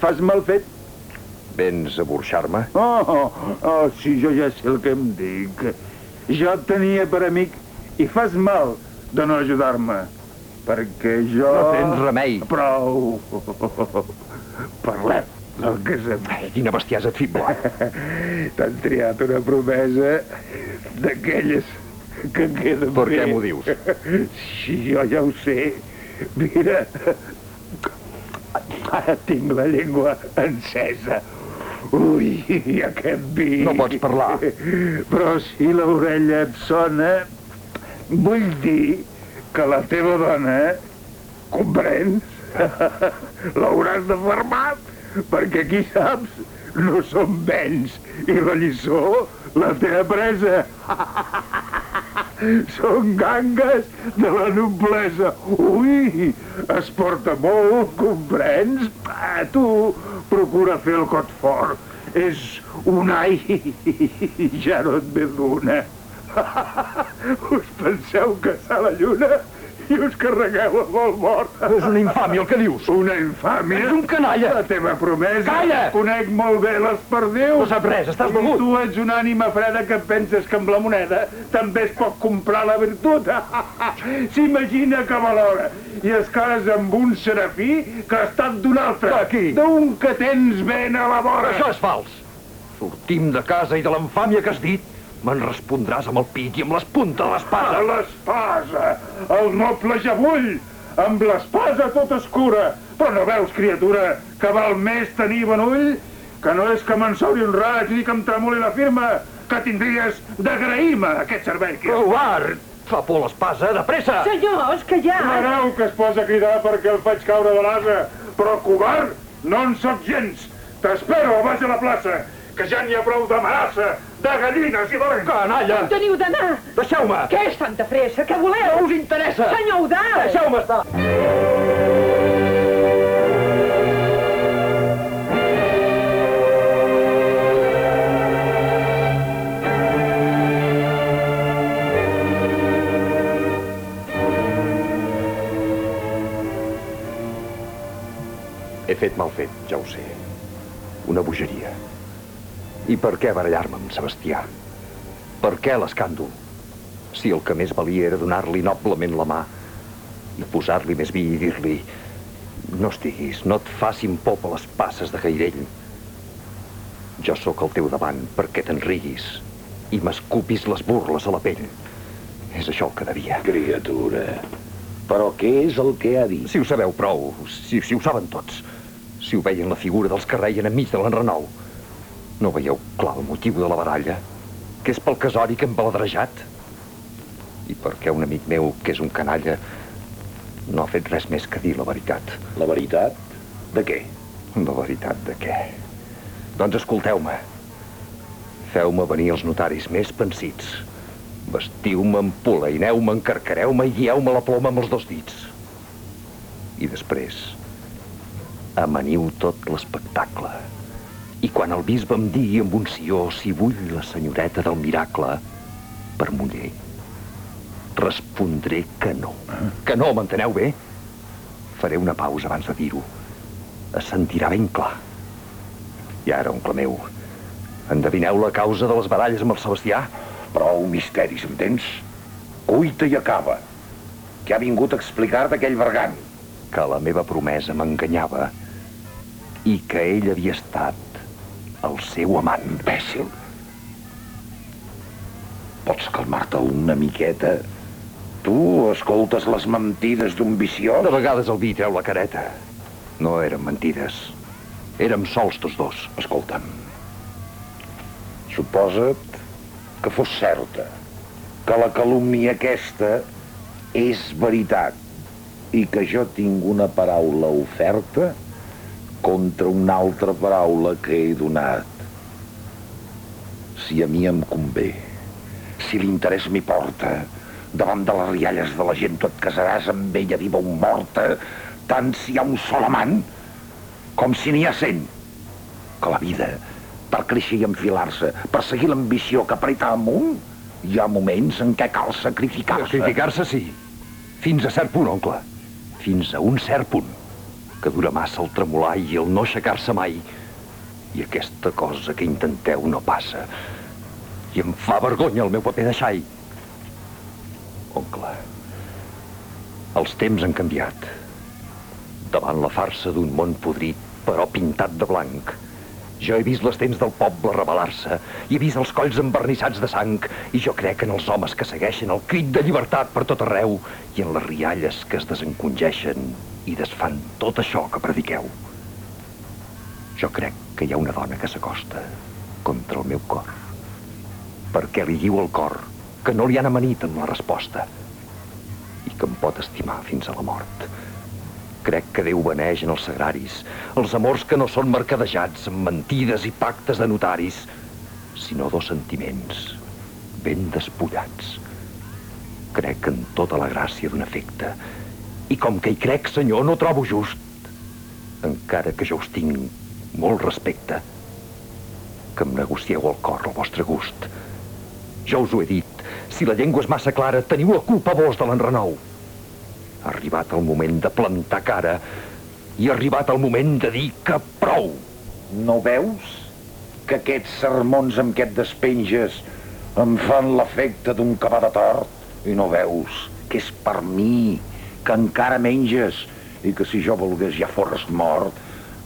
Fas mal fet? Vens a burxar-me? Oh, oh, oh, sí, jo ja sé el que em dic. Jo et tenia per amic i fas mal de no ajudar-me. Perquè jo... No tens remei. Prou. Parlem del casament. Quina bestiesa et fibla. T'han triat una promesa d'aquelles que queden Per què bé. m'ho dius? Sí, jo ja ho sé. Mira, ara tinc la llengua encesa. Ui, aquest vi. No pots parlar. Però si l'orella et sona, vull dir que la teva dona, comprens? L'hauràs de fermar, perquè qui saps no són vents i la lliçó la té apresa. Són gangues de la noblesa. Ui, es porta molt, comprens? Ah, tu procura fer el cot fort. És un ai ja no et ve d'una. Us penseu que a la lluna i us carregueu amb el mort. És una infàmia el que dius. Una infàmia? Ets un canalla. La teva promesa. Calla! Conec molt bé les perdius. No saps res, estàs I begut. tu ets una ànima freda que penses que amb la moneda també es pot comprar la virtut. S'imagina que valora. I es cares amb un serafí que ha estat d'un altre. Aquí. D'un que tens ben a la vora. Això és fals. Sortim de casa i de l'infàmia que has dit, me'n respondràs amb el pit i amb les puntes de A l'espasa. l'espasa! El noble Javull! Amb l'espasa tot escura! Però no veus, criatura, que val més tenir bon ull? Que no és que me'n sobri un raig ni que em tremoli la firma, que tindries d'agrair-me aquest servei. Que... Covard! Fa por l'espasa, de pressa! Senyors, que ja... M'aneu que es posa a cridar perquè el faig caure de l'asa, però covard no en sóc gens. T'espero a baix de la plaça, que ja n'hi ha prou d'amenaça, de gallines i valents. Canalla! On teniu d'anar? Deixeu-me! Què és tanta pressa? Què No voleu? us interessa! Senyor Eudald! Deixeu-me estar! He fet mal fet, ja ho sé. Una bogeria. I per què barallar-me amb Sebastià? Per què l'escàndol? Si el que més valia era donar-li noblement la mà i posar-li més vi i dir-li no estiguis, no et facin por per les passes de Gairell. Jo sóc al teu davant perquè te'n riguis i m'escupis les burles a la pell. És això el que devia. Criatura, però què és el que ha dit? Si ho sabeu prou, si, si ho saben tots, si ho veien la figura dels que reien enmig de l'enrenou, no veieu clar el motiu de la baralla? Que és pel casori que hem baladrejat? I perquè un amic meu, que és un canalla, no ha fet res més que dir la veritat. La veritat? De què? La veritat de què? Doncs escolteu-me. Feu-me venir els notaris més pensits. Vestiu-me, empoleineu-me, encarcareu-me i guieu-me la ploma amb els dos dits. I després, amaniu tot l'espectacle. I quan el bisbe em digui amb un sió si vull la senyoreta del miracle per muller, respondré que no. Que no, m'enteneu bé? Faré una pausa abans de dir-ho. Es sentirà ben clar. I ara, oncle meu, endevineu la causa de les baralles amb el Sebastià? Prou misteris, entens? Cuita i acaba. Que ha vingut a explicar d'aquell vergant. Que la meva promesa m'enganyava i que ell havia estat el seu amant. Imbècil. Pots calmar-te una miqueta? Tu escoltes les mentides d'un viciós? De vegades el vi treu la careta. No eren mentides. Érem sols tots dos. Escolta'm, suposa't que fos certa, que la calúmnia aquesta és veritat i que jo tinc una paraula oferta contra una altra paraula que he donat. Si a mi em convé, si l'interès m'hi porta, davant de les rialles de la gent tu et casaràs amb ella viva o morta, tant si hi ha un sol amant com si n'hi ha cent. Que la vida, per créixer i enfilar-se, per seguir l'ambició que apreta amunt, hi ha moments en què cal sacrificar-se. Sacrificar-se, sí. Fins a cert punt, oncle. Fins a un cert punt. Que dura massa el tremolar i el no aixecar-se mai. I aquesta cosa que intenteu no passa. I em fa vergonya el meu paper de xai. Oncle, els temps han canviat. Davant la farsa d'un món podrit, però pintat de blanc, jo he vist les dents del poble rebel·lar-se i he vist els colls envernissats de sang i jo crec en els homes que segueixen el crit de llibertat per tot arreu i en les rialles que es desencongeixen i desfan tot això que prediqueu. Jo crec que hi ha una dona que s'acosta contra el meu cor perquè li diu al cor que no li han amanit amb la resposta i que em pot estimar fins a la mort. Crec que Déu beneix en els sagraris els amors que no són mercadejats amb mentides i pactes de notaris, sinó dos sentiments ben despullats. Crec en tota la gràcia d'un afecte i com que hi crec, senyor, no trobo just, encara que jo us tinc molt respecte, que em negocieu el cor al vostre gust. Jo us ho he dit, si la llengua és massa clara, teniu la culpa vos de l'enrenou. Ha arribat el moment de plantar cara i ha arribat el moment de dir que prou. No veus que aquests sermons amb què et despenges em fan l'efecte d'un cabà de tort? I no veus que és per mi, que encara menges, i que si jo volgués ja fores mort,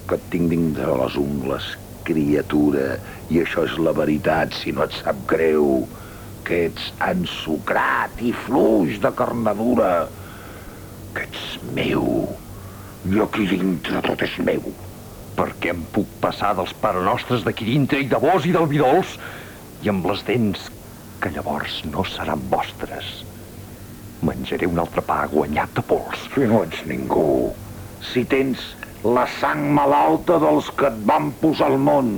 que et tinc dins de les ungles, criatura, i això és la veritat, si no et sap greu, que ets ensucrat i fluix de carnadura, que ets meu, i aquí dintre tot és meu. Perquè em puc passar dels parenostres d'aquí dintre i de vos i del vi dolç, i amb les dents que llavors no seran vostres. Menjaré un altre pa guanyat de pols. Si no ets ningú, si tens la sang malalta dels que et van posar al món,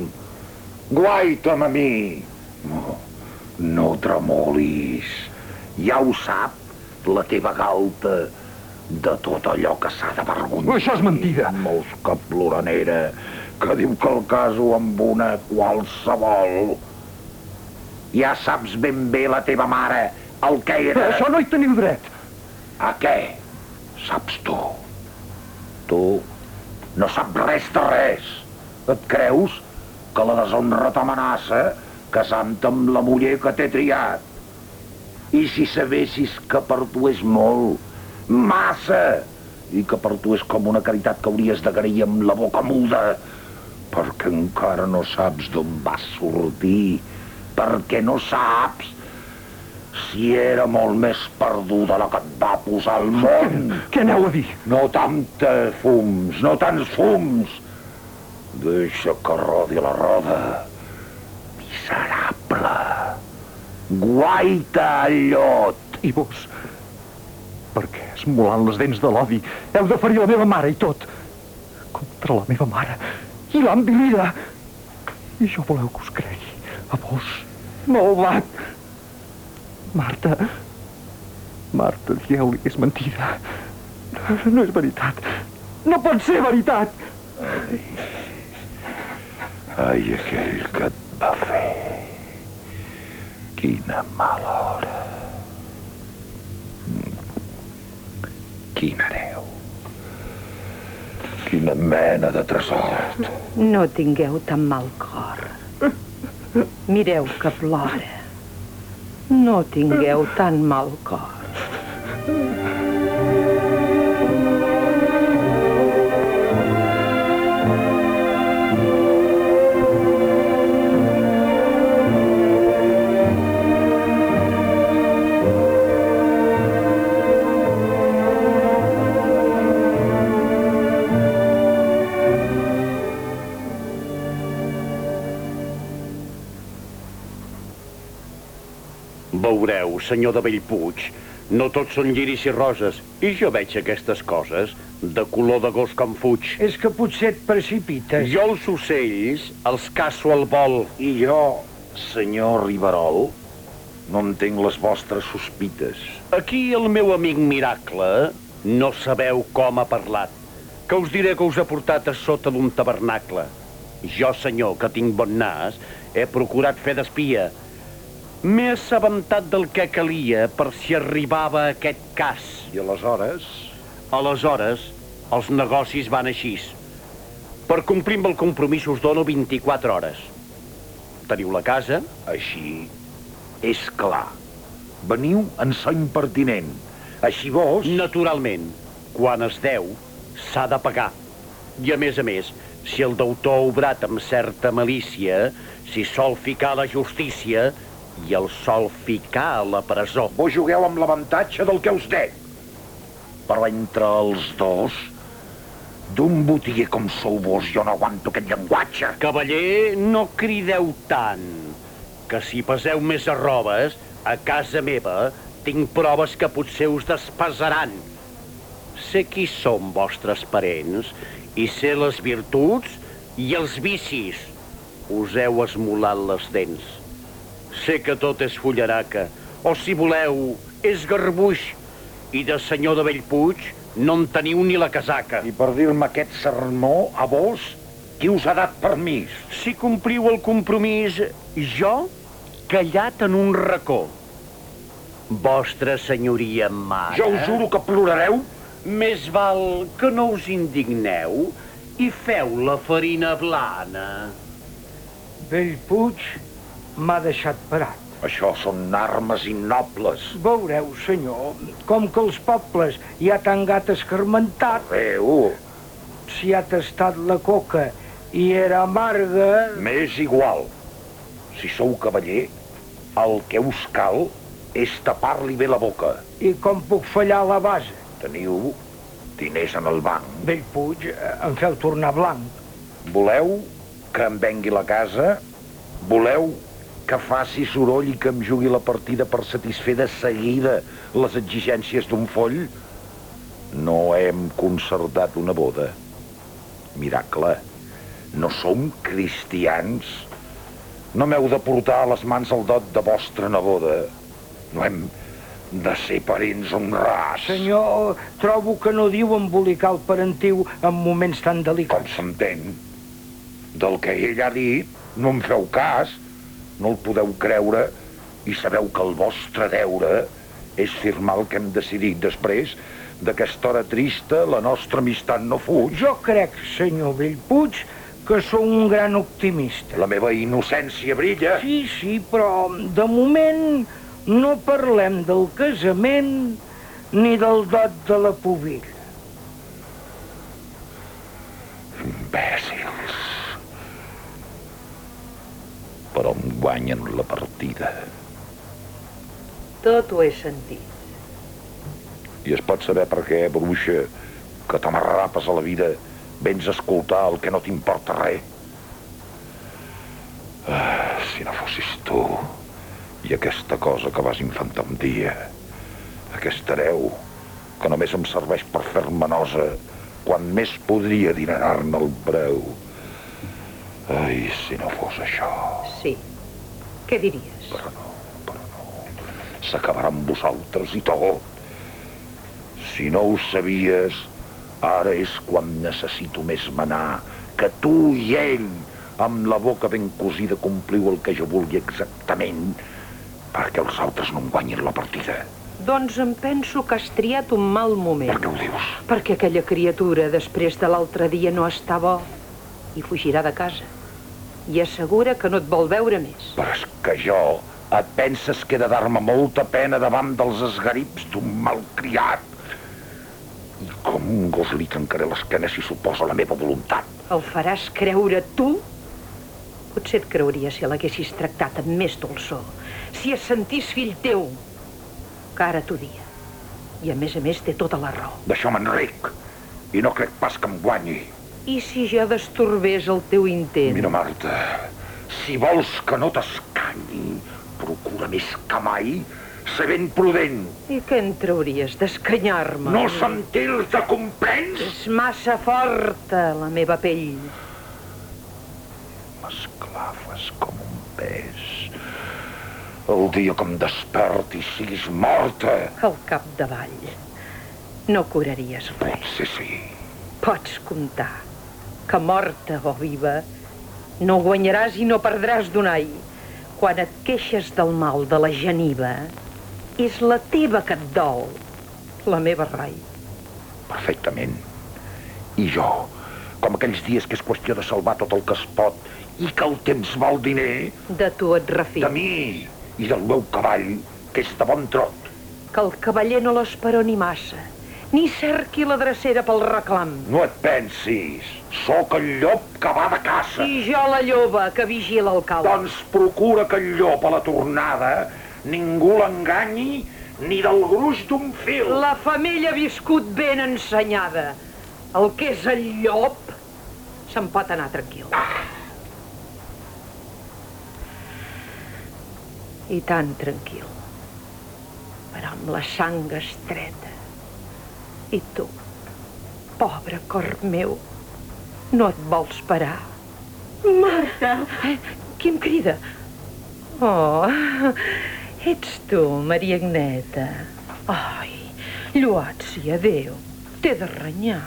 guaita'm a mi. No, no tremolis. Ja ho sap la teva galta de tot allò que s'ha de vergonyir. Això és mentida. Molts que ploranera, que diu que el caso amb una qualsevol. Ja saps ben bé la teva mare el que era. Això no hi teniu dret. A què? Saps tu? Tu no saps res de res. Et creus que la deshonra t'amenaça casant-te amb la muller que t'he triat? I si sabessis que per tu és molt, massa, i que per tu és com una caritat que hauries d'agrair amb la boca muda, perquè encara no saps d'on vas sortir, perquè no saps si era molt més perduda la que et va posar al món. Què aneu a dir? No tanta fums, no tants fums. Deixa que rodi la roda. Miserable. Guaita el llot. I vos? Per què, esmolant les dents de l'odi, heu de ferir la meva mare i tot? Contra la meva mare i l'envilida. I jo voleu que us cregui, a vos, malvat. Marta, Marta, dieu-li que és mentida. No, no és veritat. No pot ser veritat. Ai, ai, aquell que et va fer. Quina mala hora. Quin hereu. Quina mena de tresor. No tingueu tan mal cor. Mireu que plora. No tingueu tan mal cor. Senyor de Bellpuig, no tots són lliris i roses, i jo veig aquestes coses de color de gos com fuig. És que potser et precipites. Jo els ocells els caço al vol. I jo, senyor Riverol, no entenc les vostres sospites. Aquí el meu amic Miracle no sabeu com ha parlat. Que us diré que us ha portat a sota d'un tabernacle. Jo, senyor, que tinc bon nas, he procurat fer d'espia. M'he assabentat del que calia per si arribava a aquest cas. I aleshores, Aleshores, els negocis van així. Per complir amb el compromís us dono 24 hores. Teniu la casa, així, és clar. Veniu en so impertinent. Així vos... naturalment, quan es deu, s'ha de pagar. I a més a més, si el deutor ha obrat amb certa malícia, si sol ficar la justícia i el sol ficar a la presó. Vos jugueu amb l'avantatge del que us dec. Però entre els dos, d'un botiguer com sou vos, jo no aguanto aquest llenguatge. Cavaller, no crideu tant, que si peseu més arrobes, a casa meva tinc proves que potser us despesaran. Sé qui són vostres parents i sé les virtuts i els vicis. Us heu esmolat les dents. Sé que tot és fullaraca, o si voleu, és garbuix, i de senyor de Bellpuig no en teniu ni la casaca. I per dir-me aquest sermó, a vos, qui us ha dat permís? Si compliu el compromís, jo, callat en un racó. Vostra senyoria mare... Jo us juro que plorareu Més val que no us indigneu i feu la farina blana. Bellpuig m'ha deixat parat. Això són armes innobles. Veureu, senyor, com que els pobles ja t'han gat escarmentat, Veu, si ha tastat la coca i era amarga... m'és igual. Si sou cavaller, el que us cal és tapar-li bé la boca. I com puc fallar la base? Teniu diners en el banc. Bellpuig, em feu tornar blanc. Voleu que em vengui la casa? Voleu que faci soroll i que em jugui la partida per satisfer de seguida les exigències d'un foll? No hem concertat una boda. Miracle, no som cristians. No m'heu de portar a les mans el dot de vostra neboda. No hem de ser parents honrats. Senyor, trobo que no diu embolicar el parentiu en moments tan Com delicats. s'entén? Del que ell ha dit, no em feu cas, no el podeu creure i sabeu que el vostre deure és firmar el que hem decidit després d'aquesta hora trista, la nostra amistat no fuig. Jo crec, senyor Bellpuig, que sou un gran optimista. La meva innocència brilla. Sí, sí, però de moment no parlem del casament ni del dot de la pubilla. Imbècils. Però em guanyen la partida. Tot ho he sentit. I es pot saber per què, bruixa, que t'amarrapes a la vida, vens a escoltar el que no t'importa res. Ah, si no fossis tu i aquesta cosa que vas infantar un dia, aquest hereu que només em serveix per fer-me nosa quan més podria dinerar-ne el breu. Ai, si no fos això. Sí. Què diries? Però no, però no. S'acabarà amb vosaltres i tot. Si no ho sabies, ara és quan necessito més manar que tu i ell, amb la boca ben cosida, compliu el que jo vulgui exactament perquè els altres no em guanyin la partida. Doncs em penso que has triat un mal Per moment. què ho dius? Perquè aquella criatura, després de l'altre dia, no està bo i fugirà de casa. I assegura que no et vol veure més. Però és que jo et penses que he de dar-me molta pena davant dels esgarips d'un malcriat. I com un gos li trencaré l'esquena si suposa la meva voluntat. El faràs creure tu? Potser et creuria si l'haguessis tractat amb més dolçor, si es sentís fill teu, que ara t'ho dia. I a més a més té tota la raó. D'això m'enric. I no crec pas que em guanyi. I si jo destorbés el teu intent? Mira, Marta, si vols que no t'escanyi, procura més que mai ser ben prudent. I què en trauries d'escanyar-me? No sentir-te, comprens? És massa forta, la meva pell. M'esclafes com un pes. El dia que em desperti siguis morta. Al capdavall. No curaries res. Potser sí. Pots comptar que morta o viva no guanyaràs i no perdràs d'un ai. Quan et queixes del mal de la geniva, és la teva que et dol, la meva rai. Perfectament. I jo, com aquells dies que és qüestió de salvar tot el que es pot i que el temps val diner, De tu et de refio. mi i del meu cavall, que és de bon trot. Que el cavaller no l'esperoni massa, ni cerqui la drecera pel reclam. No et pensis, sóc el llop que va de caça. I jo la lloba que vigila el cau. Doncs procura que el llop a la tornada ningú l'enganyi ni del gruix d'un fil. La femella ha viscut ben ensenyada. El que és el llop se'n pot anar tranquil. I tan tranquil. Però amb la sang estreta. I tu, pobre cor meu, no et vols parar. Marta! Eh, qui em crida? Oh, ets tu, Maria Agneta. Ai, lluat sia Déu. T'he de renyar,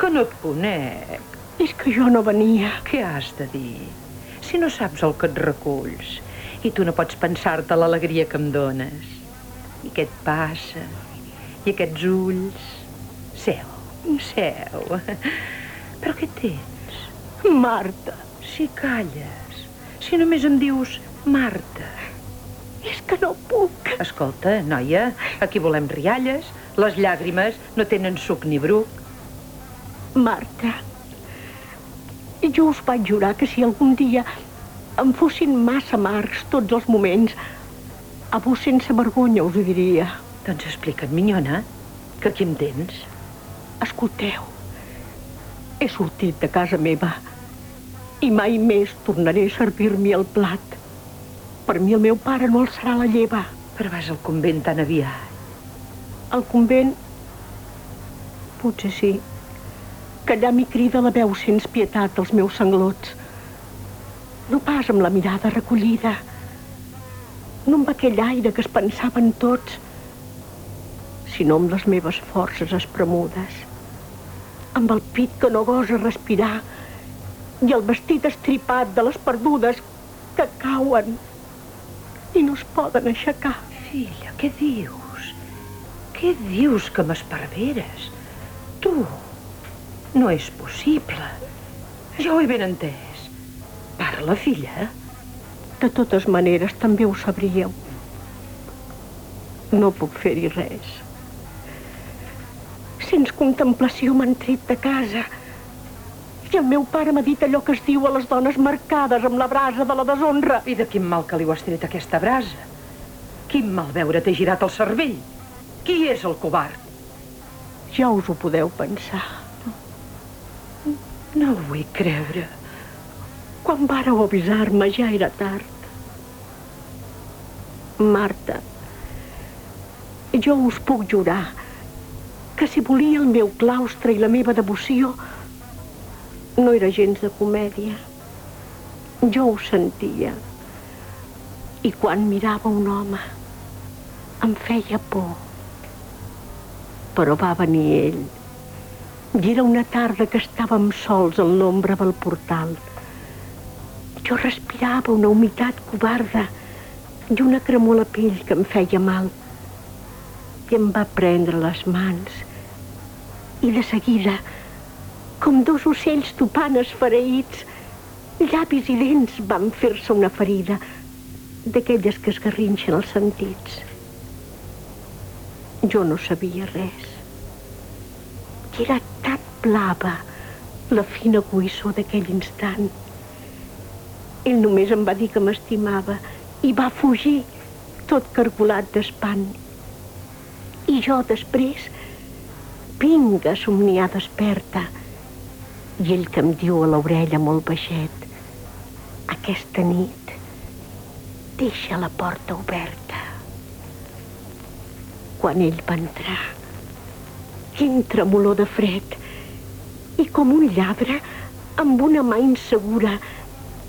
que no et conec. És que jo no venia. Què has de dir? Si no saps el que et reculls i tu no pots pensar-te l'alegria que em dones. I què et passa? I aquests ulls? Seu, seu. Però què tens? Marta, Si calles, si només em dius Marta. és que no puc. Escolta, noia, aquí volem rialles, les llàgrimes no tenen suc ni bruc. Marta, jo us vaig jurar que si algun dia em fossin massa amargs tots els moments, a vos sense vergonya us ho diria. Doncs explica't, minyona, que aquí em tens. Escolteu, he sortit de casa meva i mai més tornaré a servir-m'hi el plat. Per mi el meu pare no alçarà la lleva. Però vas al convent tan aviat. Al convent, potser sí, que allà m'hi crida la veu sense pietat dels meus sanglots. No pas amb la mirada recollida, no amb aquell aire que es pensaven tots, sinó amb les meves forces espremudes, amb el pit que no gosa respirar i el vestit estripat de les perdudes que cauen i no es poden aixecar. Filla, què dius? Què dius que m'esparveres? Tu, no és possible. Ja ho he ben entès. Parla, filla. De totes maneres, també ho sabríeu. No puc fer-hi res. Sens contemplació m'han tret de casa. I el meu pare m'ha dit allò que es diu a les dones marcades amb la brasa de la deshonra. I de quin mal que li ho has tret aquesta brasa? Quin mal veure t'he girat el cervell? Qui és el covard? Ja us ho podeu pensar. No ho vull creure. Quan vàreu avisar-me ja era tard. Marta, jo us puc jurar que si volia el meu claustre i la meva devoció no era gens de comèdia. Jo ho sentia. I quan mirava un home em feia por. Però va venir ell. I era una tarda que estàvem sols en l'ombra del portal. Jo respirava una humitat covarda i una cremor a la pell que em feia mal. I em va prendre les mans. I de seguida, com dos ocells topant esfereïts, llavis i dents van fer-se una ferida d'aquelles que esgarrinxen els sentits. Jo no sabia res. I era tan blava la fina cuissó d'aquell instant. Ell només em va dir que m'estimava i va fugir, tot cargolat d'espant. I jo després vinc a somniar desperta. I ell que em diu a l'orella molt baixet, aquesta nit deixa la porta oberta. Quan ell va entrar, quin tremolor de fred, i com un lladre, amb una mà insegura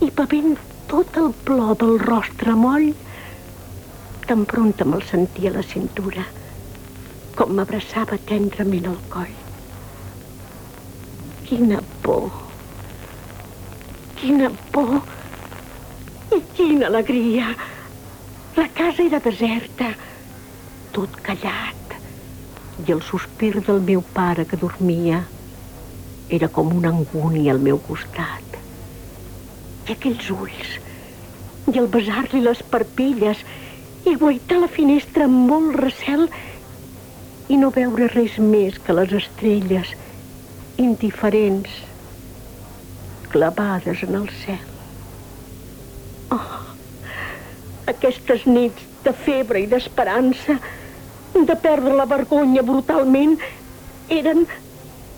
i bevent tot el plor del rostre moll, tan pront me'l sentia a la cintura, com m'abraçava tendrament al coll. Quina por, quina por i quina alegria. La casa era deserta, tot callat, i el sospir del meu pare que dormia era com una angúnia al meu costat. I aquells ulls, i el besar-li les parpelles, i guaitar la finestra amb molt recel i no veure res més que les estrelles indiferents clavades en el cel. Oh, aquestes nits de febre i d'esperança, de perdre la vergonya brutalment, eren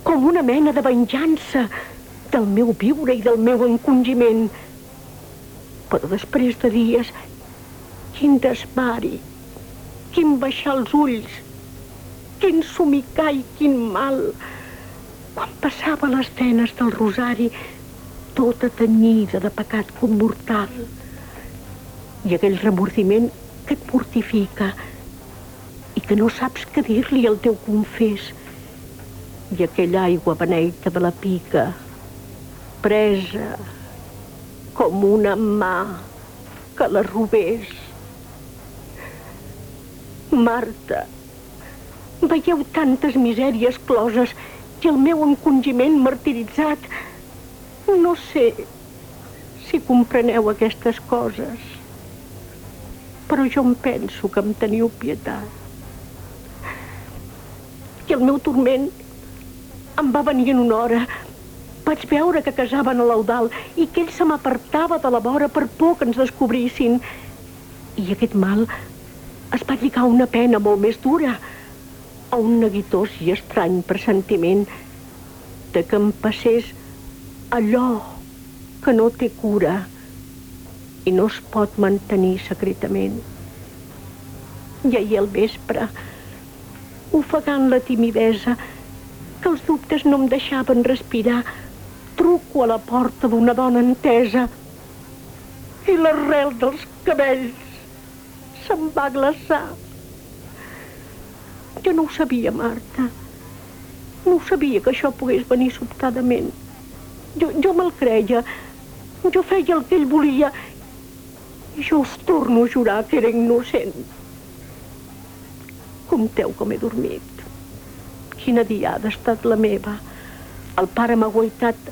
com una mena de venjança del meu viure i del meu encongiment. Però després de dies, quin desmari, quin baixar els ulls, quin somicar i quin mal. Quan passava les tenes del rosari, tota tenyida de pecat commortal. I aquell remordiment que et mortifica i que no saps què dir-li al teu confés. I aquella aigua beneita de la pica, presa com una mà que la robés. Marta, Veieu tantes misèries closes i el meu encongiment martiritzat. No sé si compreneu aquestes coses, però jo em penso que em teniu pietat. I el meu turment em va venir en una hora. Vaig veure que casaven a l'Eudal i que ell se m'apartava de la vora per por que ens descobrissin. I aquest mal es va lligar una pena molt més dura, a un neguitós i estrany pressentiment de que em passés allò que no té cura i no es pot mantenir secretament. I ahir al vespre, ofegant la timidesa, que els dubtes no em deixaven respirar, truco a la porta d'una dona entesa i l'arrel dels cabells se'm va glaçar. Jo no ho sabia, Marta. No ho sabia que això pogués venir sobtadament. Jo, jo me'l creia. Jo feia el que ell volia. I jo us torno a jurar que era innocent. Compteu com he dormit. Quina diada ha estat la meva. El pare m'ha guaitat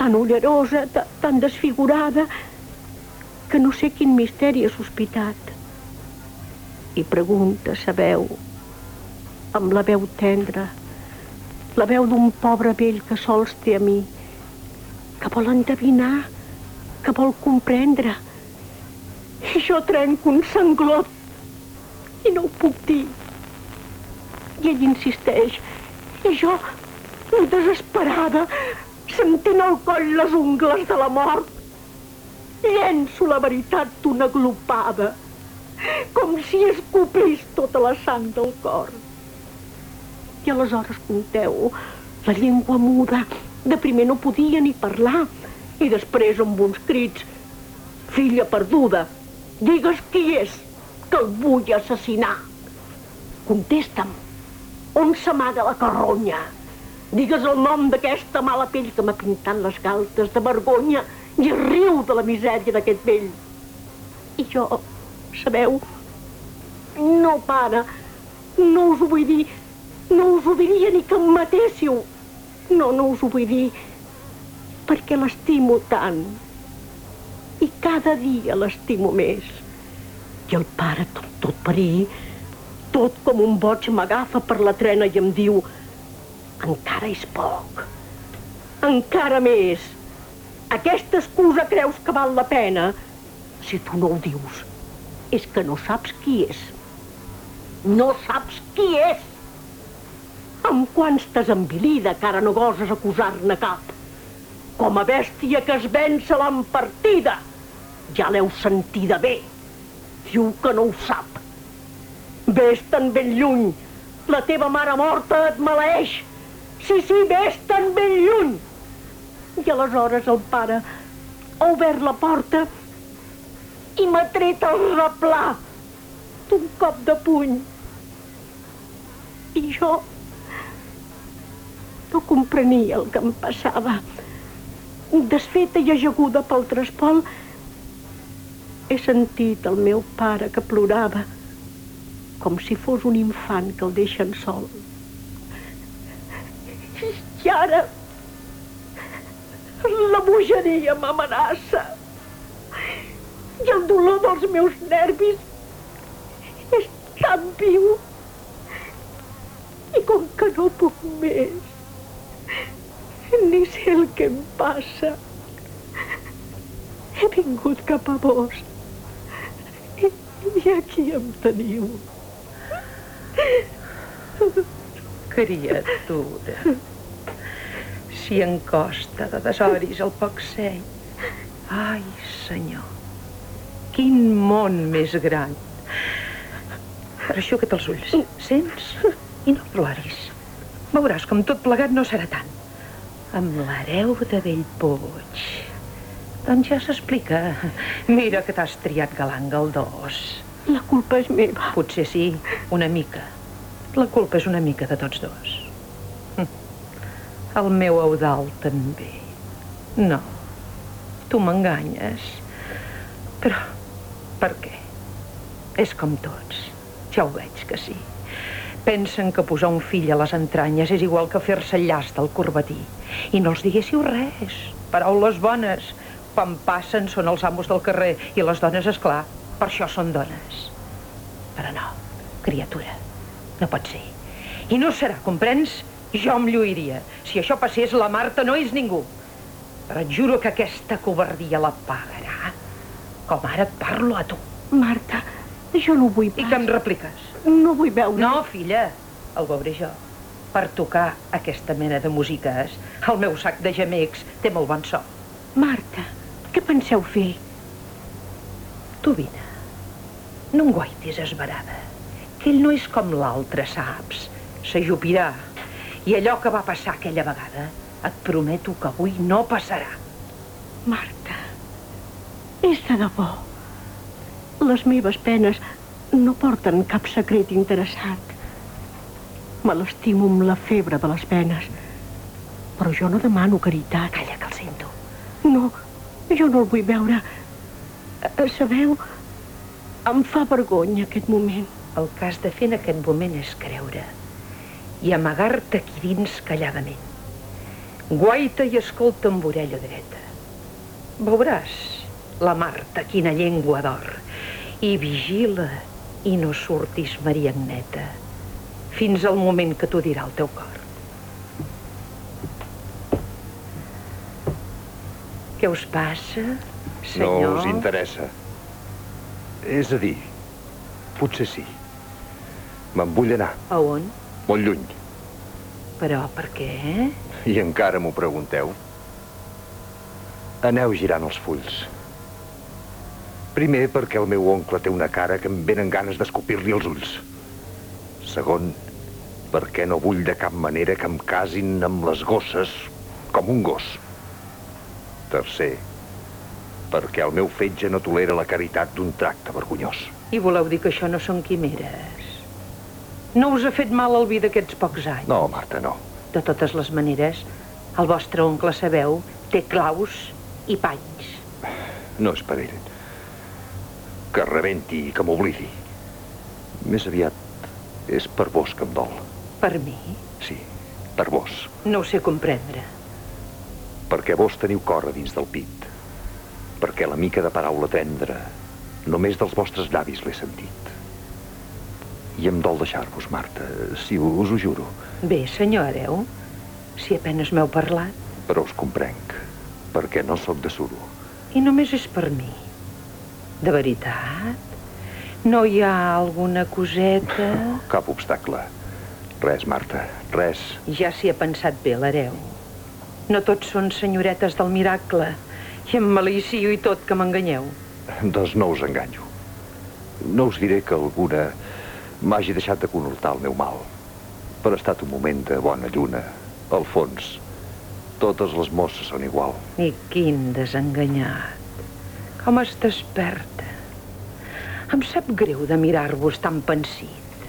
tan ullerosa, tan desfigurada, que no sé quin misteri ha sospitat. I pregunta, sabeu, amb la veu tendra, la veu d'un pobre vell que sols té a mi, que vol endevinar, que vol comprendre. I jo trenco un sanglot i no ho puc dir. I ell insisteix, i jo, desesperada, sentint al coll les ungles de la mort, llenço la veritat d'una glopada, com si escopís tota la sang del cor. I aleshores compteu, la llengua muda, de primer no podia ni parlar, i després amb uns crits, filla perduda, digues qui és, que el vull assassinar. Contesta'm, on s'amaga la carronya? Digues el nom d'aquesta mala pell que m'ha pintat les galtes de vergonya i riu de la misèria d'aquest vell. I jo, sabeu, no, pare, no us ho vull dir, no us ho diria ni que em matéssiu. No, no us ho vull dir, perquè l'estimo tant. I cada dia l'estimo més. I el pare, tot, tot parir, tot com un boig m'agafa per la trena i em diu encara és poc. Encara més. Aquesta excusa creus que val la pena? Si tu no ho dius, és que no saps qui és. No saps qui és. Amb quants t'has envilida que ara no goses acusar-ne cap? Com a bèstia que es vença l'empartida. Ja l'heu sentida bé. Diu que no ho sap. Ves tan ben lluny. La teva mare morta et maleeix. Sí, sí, ves tan ben lluny. I aleshores el pare ha obert la porta i m'ha tret el replà d'un cop de puny. I jo no comprenia el que em passava. Desfeta i ajaguda pel trespol, he sentit el meu pare que plorava, com si fos un infant que el deixen sol. I ara la bogeria m'amenaça. I el dolor dels meus nervis és tan viu. I com que no puc més, ni sé el que em passa, he vingut cap a vos. I, i aquí em teniu. Criatura, si en costa de desoris el poc seny. Ai, senyor, quin món més gran. Que els ulls, sents? I no ploris. Veuràs com tot plegat no serà tant. Amb l'hereu de Bellpuig. Doncs ja s'explica. Mira que t'has triat galant galdós. La culpa és meva. Potser sí, una mica. La culpa és una mica de tots dos. El meu Eudal també. No, tu m'enganyes. Però per què? És com tots. Ja ho veig que sí. Pensen que posar un fill a les entranyes és igual que fer-se el llast del corbatí. I no els diguéssiu res. Paraules bones. Quan passen són els amos del carrer i les dones, és clar, per això són dones. Però no, criatura, no pot ser. I no serà, comprens? Jo em lluiria. Si això passés, la Marta no és ningú. Però et juro que aquesta covardia la pagarà. Com ara et parlo a tu. Marta, jo no vull I pas. que em repliques? No vull veure... No, filla, el veuré jo. Per tocar aquesta mena de músiques, el meu sac de gemecs té molt bon so. Marta, què penseu fer? Tu vine. No em guaitis esbarada, que ell no és com l'altre, saps? S'ajupirà. I allò que va passar aquella vegada, et prometo que avui no passarà. Marta, és de debò. Les meves penes no porten cap secret interessat. Me l'estimo amb la febre de les penes. Però jo no demano caritat. Calla, que el sento. No, jo no el vull veure. Eh, Sabeu, em fa vergonya aquest moment. El que has de fer en aquest moment és creure i amagar-te aquí dins calladament. Guaita i escolta amb orella dreta. Veuràs la Marta, quina llengua d'or. I vigila i no surtis, Maria Agneta, fins al moment que t'ho dirà el teu cor. Què us passa, senyor? No us interessa. És a dir, potser sí. Me'n vull anar, A on? molt lluny. Però per què? I encara m'ho pregunteu? Aneu girant els fulls. Primer, perquè el meu oncle té una cara que em venen ganes d'escopir-li els ulls. Segon, perquè no vull de cap manera que em casin amb les gosses com un gos. Tercer, perquè el meu fetge no tolera la caritat d'un tracte vergonyós. I voleu dir que això no són quimeres? No us ha fet mal el vi d'aquests pocs anys? No, Marta, no. De totes les maneres, el vostre oncle, sabeu, té claus i panys. No és per ell. Que rebenti i que m'oblidi. Més aviat és per vos que em dol. Per mi, Sí, per vos. no ho sé comprendre. Perquè vos teniu cor a dins del pit. Perquè la mica de paraula tendra només dels vostres llavis l'he sentit. I em dol deixar-vos, Marta, si us ho juro. Bé, senyor Hereu, si apenes m'heu parlat, Però us comprenc, perquè no sóc de suro. i només és per mi. De veritat? No hi ha alguna coseta? Cap obstacle. Res, Marta, res. Ja s'hi ha pensat bé, l'hereu. No tots són senyoretes del miracle. I em malicio i tot que m'enganyeu. Doncs no us enganyo. No us diré que alguna m'hagi deixat de conhortar el meu mal. Però ha estat un moment de bona lluna. Al fons, totes les mosses són igual. I quin desenganyat. Com es desperta. Em sap greu de mirar-vos tan pensit.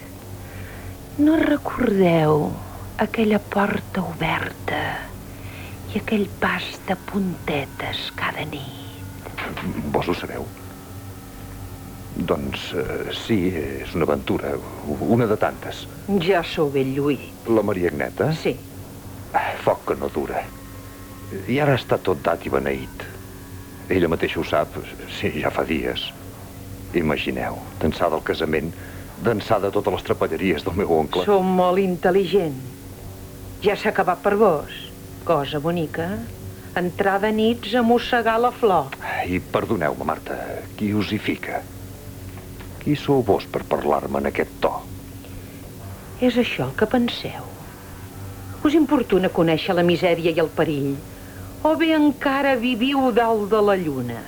No recordeu aquella porta oberta i aquell pas de puntetes cada nit? Vos ho sabeu? Doncs eh, sí, és una aventura, una de tantes. Ja sou ben lluït. La Maria Agneta? Sí, Ah, Foc que no dura. I ara està tot dat i beneït. Ella mateixa ho sap, sí, ja fa dies. Imagineu, d'ençà del casament, d'ençà de totes les trapelleries del meu oncle. sou molt intel·ligent. Ja s'ha acabat per vos. Cosa bonica. Entrar de nits a mossegar la flor. I perdoneu-me, Marta, qui us hi fica? Qui sou vos per parlar-me en aquest to? És això el que penseu? Us importuna conèixer la misèria i el perill? O bé encara viviu dalt de la lluna?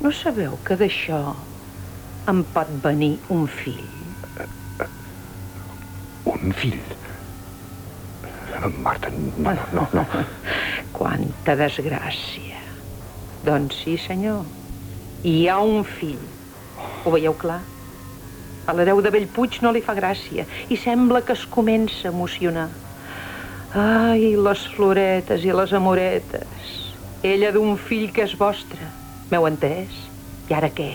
No sabeu que d'això em pot venir un fill? Un fill? Marta, no, no, no. Quanta desgràcia. Doncs sí, senyor. Hi ha un fill. Ho veieu clar? A l'hereu de Bellpuig no li fa gràcia i sembla que es comença a emocionar. Ai, les floretes i les amoretes. Ella d'un fill que és vostre. M'heu entès? I ara què?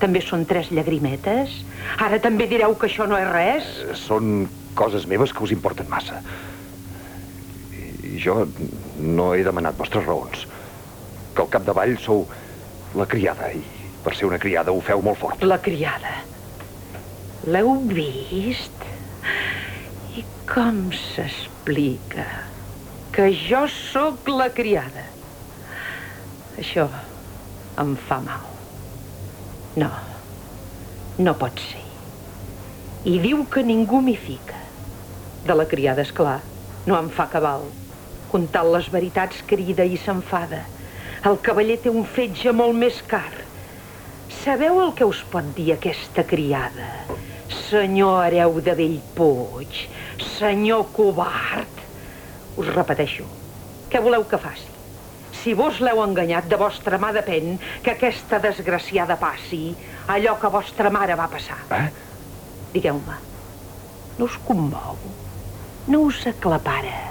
També són tres llagrimetes? Ara també direu que això no és res? Són coses meves que us importen massa. I jo no he demanat vostres raons. Que al capdavall sou la criada i per ser una criada ho feu molt fort. La criada. L'heu vist? I com s'explica que jo sóc la criada? Això em fa mal. No, no pot ser. I diu que ningú m'hi fica. De la criada, és clar, no em fa cabal. Contant les veritats crida i s'enfada. El cavaller té un fetge molt més car. Sabeu el que us pot dir aquesta criada? Senyor hereu de Bellpuig, senyor covard. Us repeteixo, què voleu que faci? Si vos l'heu enganyat, de vostra mà depèn que aquesta desgraciada passi allò que vostra mare va passar. Eh? Digueu-me, no us commou? No us aclapara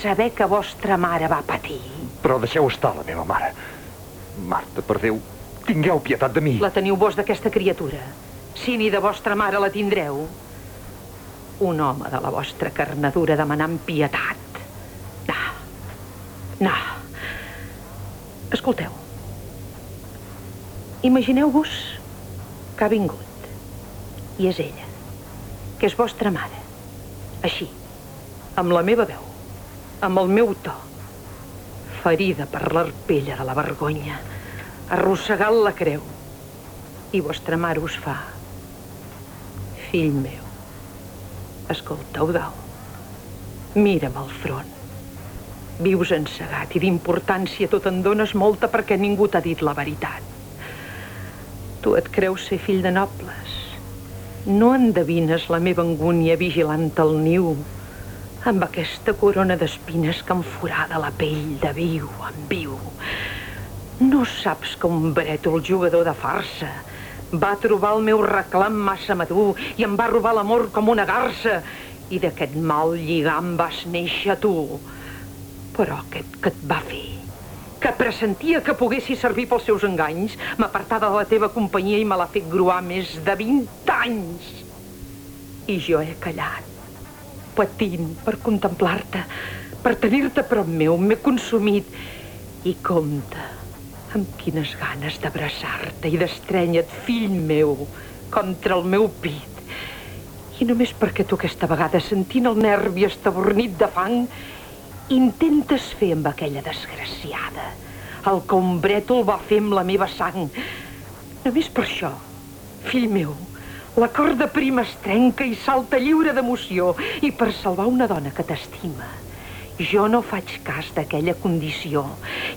saber que vostra mare va patir? Però deixeu estar la meva mare. Marta, per Déu, tingueu pietat de mi. La teniu vos d'aquesta criatura. Si ni de vostra mare la tindreu. Un home de la vostra carnadura demanant pietat. No. No. Escolteu. Imagineu-vos que ha vingut. I és ella, que és vostra mare. Així, amb la meva veu, amb el meu to, ferida per l'arpella de la vergonya, arrossegant la creu. I vostra mare us fa... Fill meu, escolta, Eudal, mira'm al front. Vius encegat i d'importància tot en dones molta perquè ningú t'ha dit la veritat. Tu et creus ser fill de nobles. No endevines la meva angúnia vigilant el niu amb aquesta corona d'espines que em forada la pell de viu en viu. No saps que un brètol jugador de farsa va trobar el meu reclam massa madur i em va robar l'amor com una garça i d'aquest mal lligam vas néixer tu. Però aquest que et va fer, que pressentia que poguessis servir pels seus enganys, m'apartà de la teva companyia i me l'ha fet gruar més de 20 anys. I jo he callat, patint per contemplar-te, per tenir-te prop meu, m'he consumit. I compte, amb quines ganes d'abraçar-te i d'estrènyer-te, fill meu, contra el meu pit. I només perquè tu aquesta vegada, sentint el nervi estabornit de fang, intentes fer amb aquella desgraciada el que un brètol va fer amb la meva sang. Només per això, fill meu, la corda prima es trenca i salta lliure d'emoció i per salvar una dona que t'estima. Jo no faig cas d'aquella condició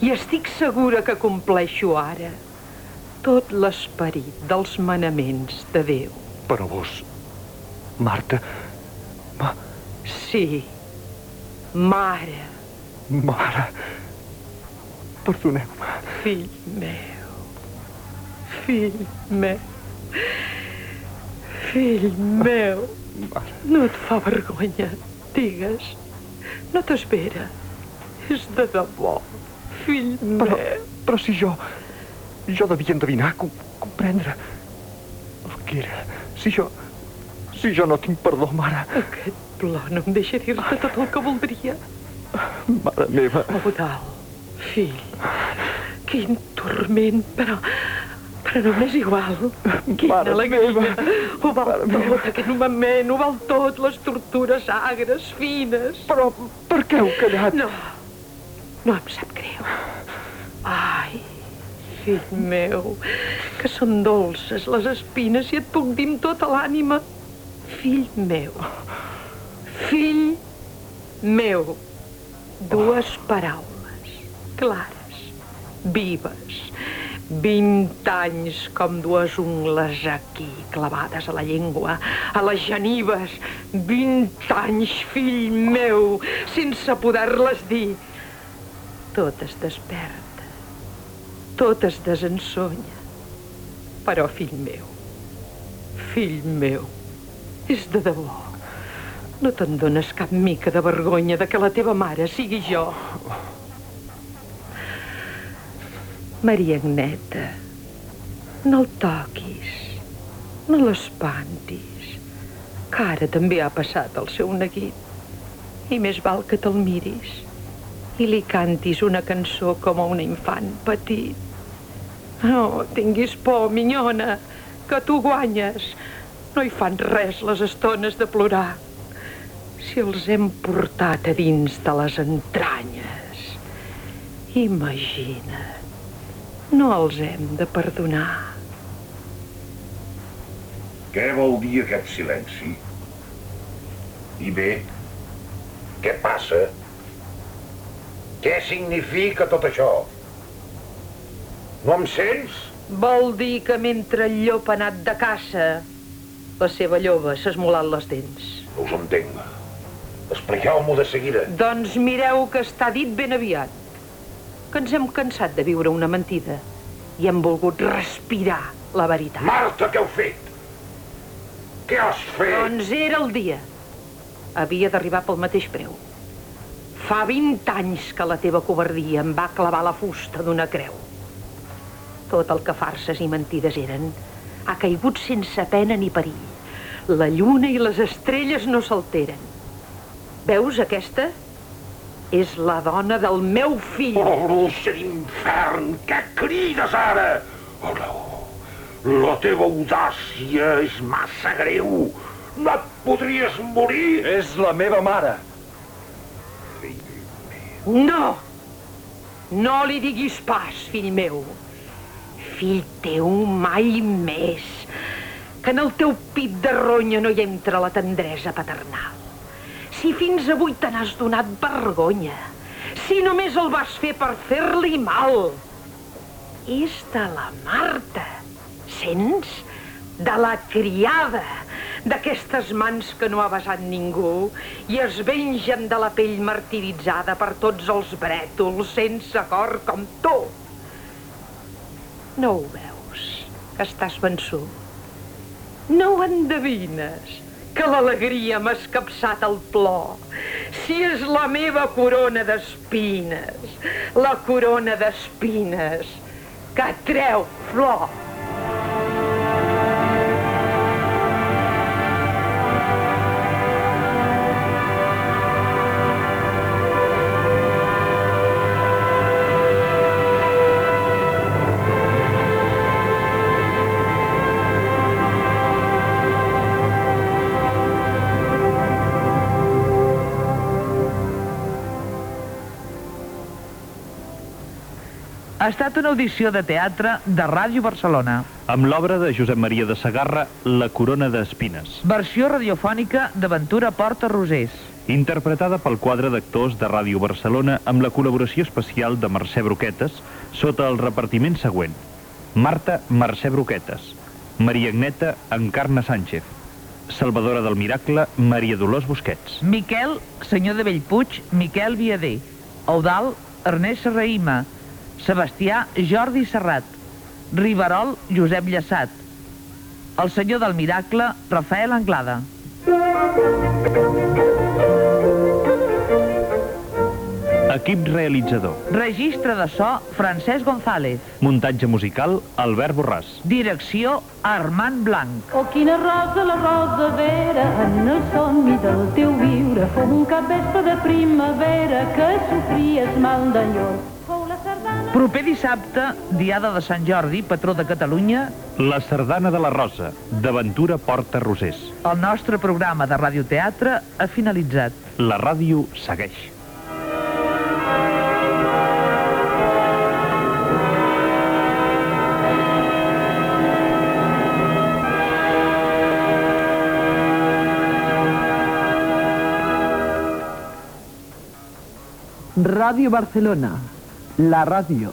i estic segura que compleixo ara tot l'esperit dels manaments de Déu. Però vos, Marta, ma, Sí, mare, mare, perdoneu-me. fill meu, fill meu, fill meu. Mare. No et fa vergonya, digues. No t'espera. És de debò, fill Però, meu. però si jo... Jo devia endevinar, com, comprendre el que era. Si jo... Si jo no tinc perdó, mare. Aquest plor no em deixa dir-te tot el que voldria. Mare meva. Eudal, fill, quin torment, però... Però no m'és igual. Quina Mare alegria. meva. Ho val Mare tot, meva. aquest moment, ho val tot, les tortures agres, fines. Però per què heu callat? No, no em sap greu. Ai, fill meu, que són dolces les espines i et puc dir amb tota l'ànima. Fill meu, fill meu, dues paraules clares, vives, vint anys com dues ungles aquí clavades a la llengua, a les genives, vint anys, fill meu, sense poder-les dir. Tot es desperta, tot es desensonya. Però, fill meu, fill meu, és de debò. No te'n dones cap mica de vergonya de que la teva mare sigui jo. Maria Agneta, No el toquis. No l'espantis. Que ara també ha passat el seu neguit. I més val que te'l miris i li cantis una cançó com a un infant petit. No, tinguis por, minyona, que tu guanyes. No hi fan res les estones de plorar. Si els hem portat a dins de les entranyes, imagina't, no els hem de perdonar. Què vol dir aquest silenci? I bé, què passa? Què significa tot això? No em sents? Vol dir que mentre el llop ha anat de caça, la seva lloba s'ha esmolat les dents. No us entenc. Expliqueu-m'ho de seguida. Doncs mireu que està dit ben aviat. Que ens hem cansat de viure una mentida i hem volgut respirar la veritat. Marta, què heu fet? Què has fet? Doncs era el dia. Havia d'arribar pel mateix preu. Fa 20 anys que la teva covardia em va clavar la fusta d'una creu. Tot el que farses i mentides eren ha caigut sense pena ni perill. La lluna i les estrelles no s'alteren. Veus aquesta? És la dona del meu fill. Oh, ser infern, què crides ara? Oh, no. La teva audàcia és massa greu. No et podries morir? És la meva mare. No! No li diguis pas, fill meu. Fill teu mai més. Que en el teu pit de ronya no hi entra la tendresa paternal. Si fins avui te n'has donat vergonya. Si només el vas fer per fer-li mal. És de la Marta. Sents? De la criada d'aquestes mans que no ha besat ningú i es vengen de la pell martiritzada per tots els brètols sense cor com tu. No ho veus, que estàs vençut. No ho endevines, que l'alegria m'ha escapçat el plor. Si és la meva corona d'espines, la corona d'espines que treu flor. Ha estat una audició de teatre de Ràdio Barcelona. amb l'obra de Josep Maria de Sagarra, La corona d'espines, Versió radiofònica d'Aventura Porta Rosés. interpretada pel quadre d'actors de Ràdio Barcelona amb la col·laboració especial de Mercè Broquetes sota el repartiment següent. Marta Mercè Broquetes, Maria Agneta Encarna Sánchez, Salvadora del Miracle Maria Dolors Busquets, Miquel, senyor de Bellpuig, Miquel Viader. Eudal, Ernest Serraïma. Sebastià, Jordi Serrat. Riverol, Josep Llaçat. El senyor del Miracle, Rafael Anglada. equip realitzador, Registre de so, Francesc González. muntatge musical Albert Borràs, Direcció, Armand Blanc. Oh, quina rosa, la rosa vera, en el somni del teu viure. Fou un capvespre de primavera que sofries mal d'enyor. Fou la sardana... Proper dissabte, Diada de Sant Jordi, patró de Catalunya, La Sardana de la Rosa, d'Aventura Porta Rosés. el nostre programa de radioteatre ha finalitzat. La ràdio segueix. Ràdio Barcelona, la ràdio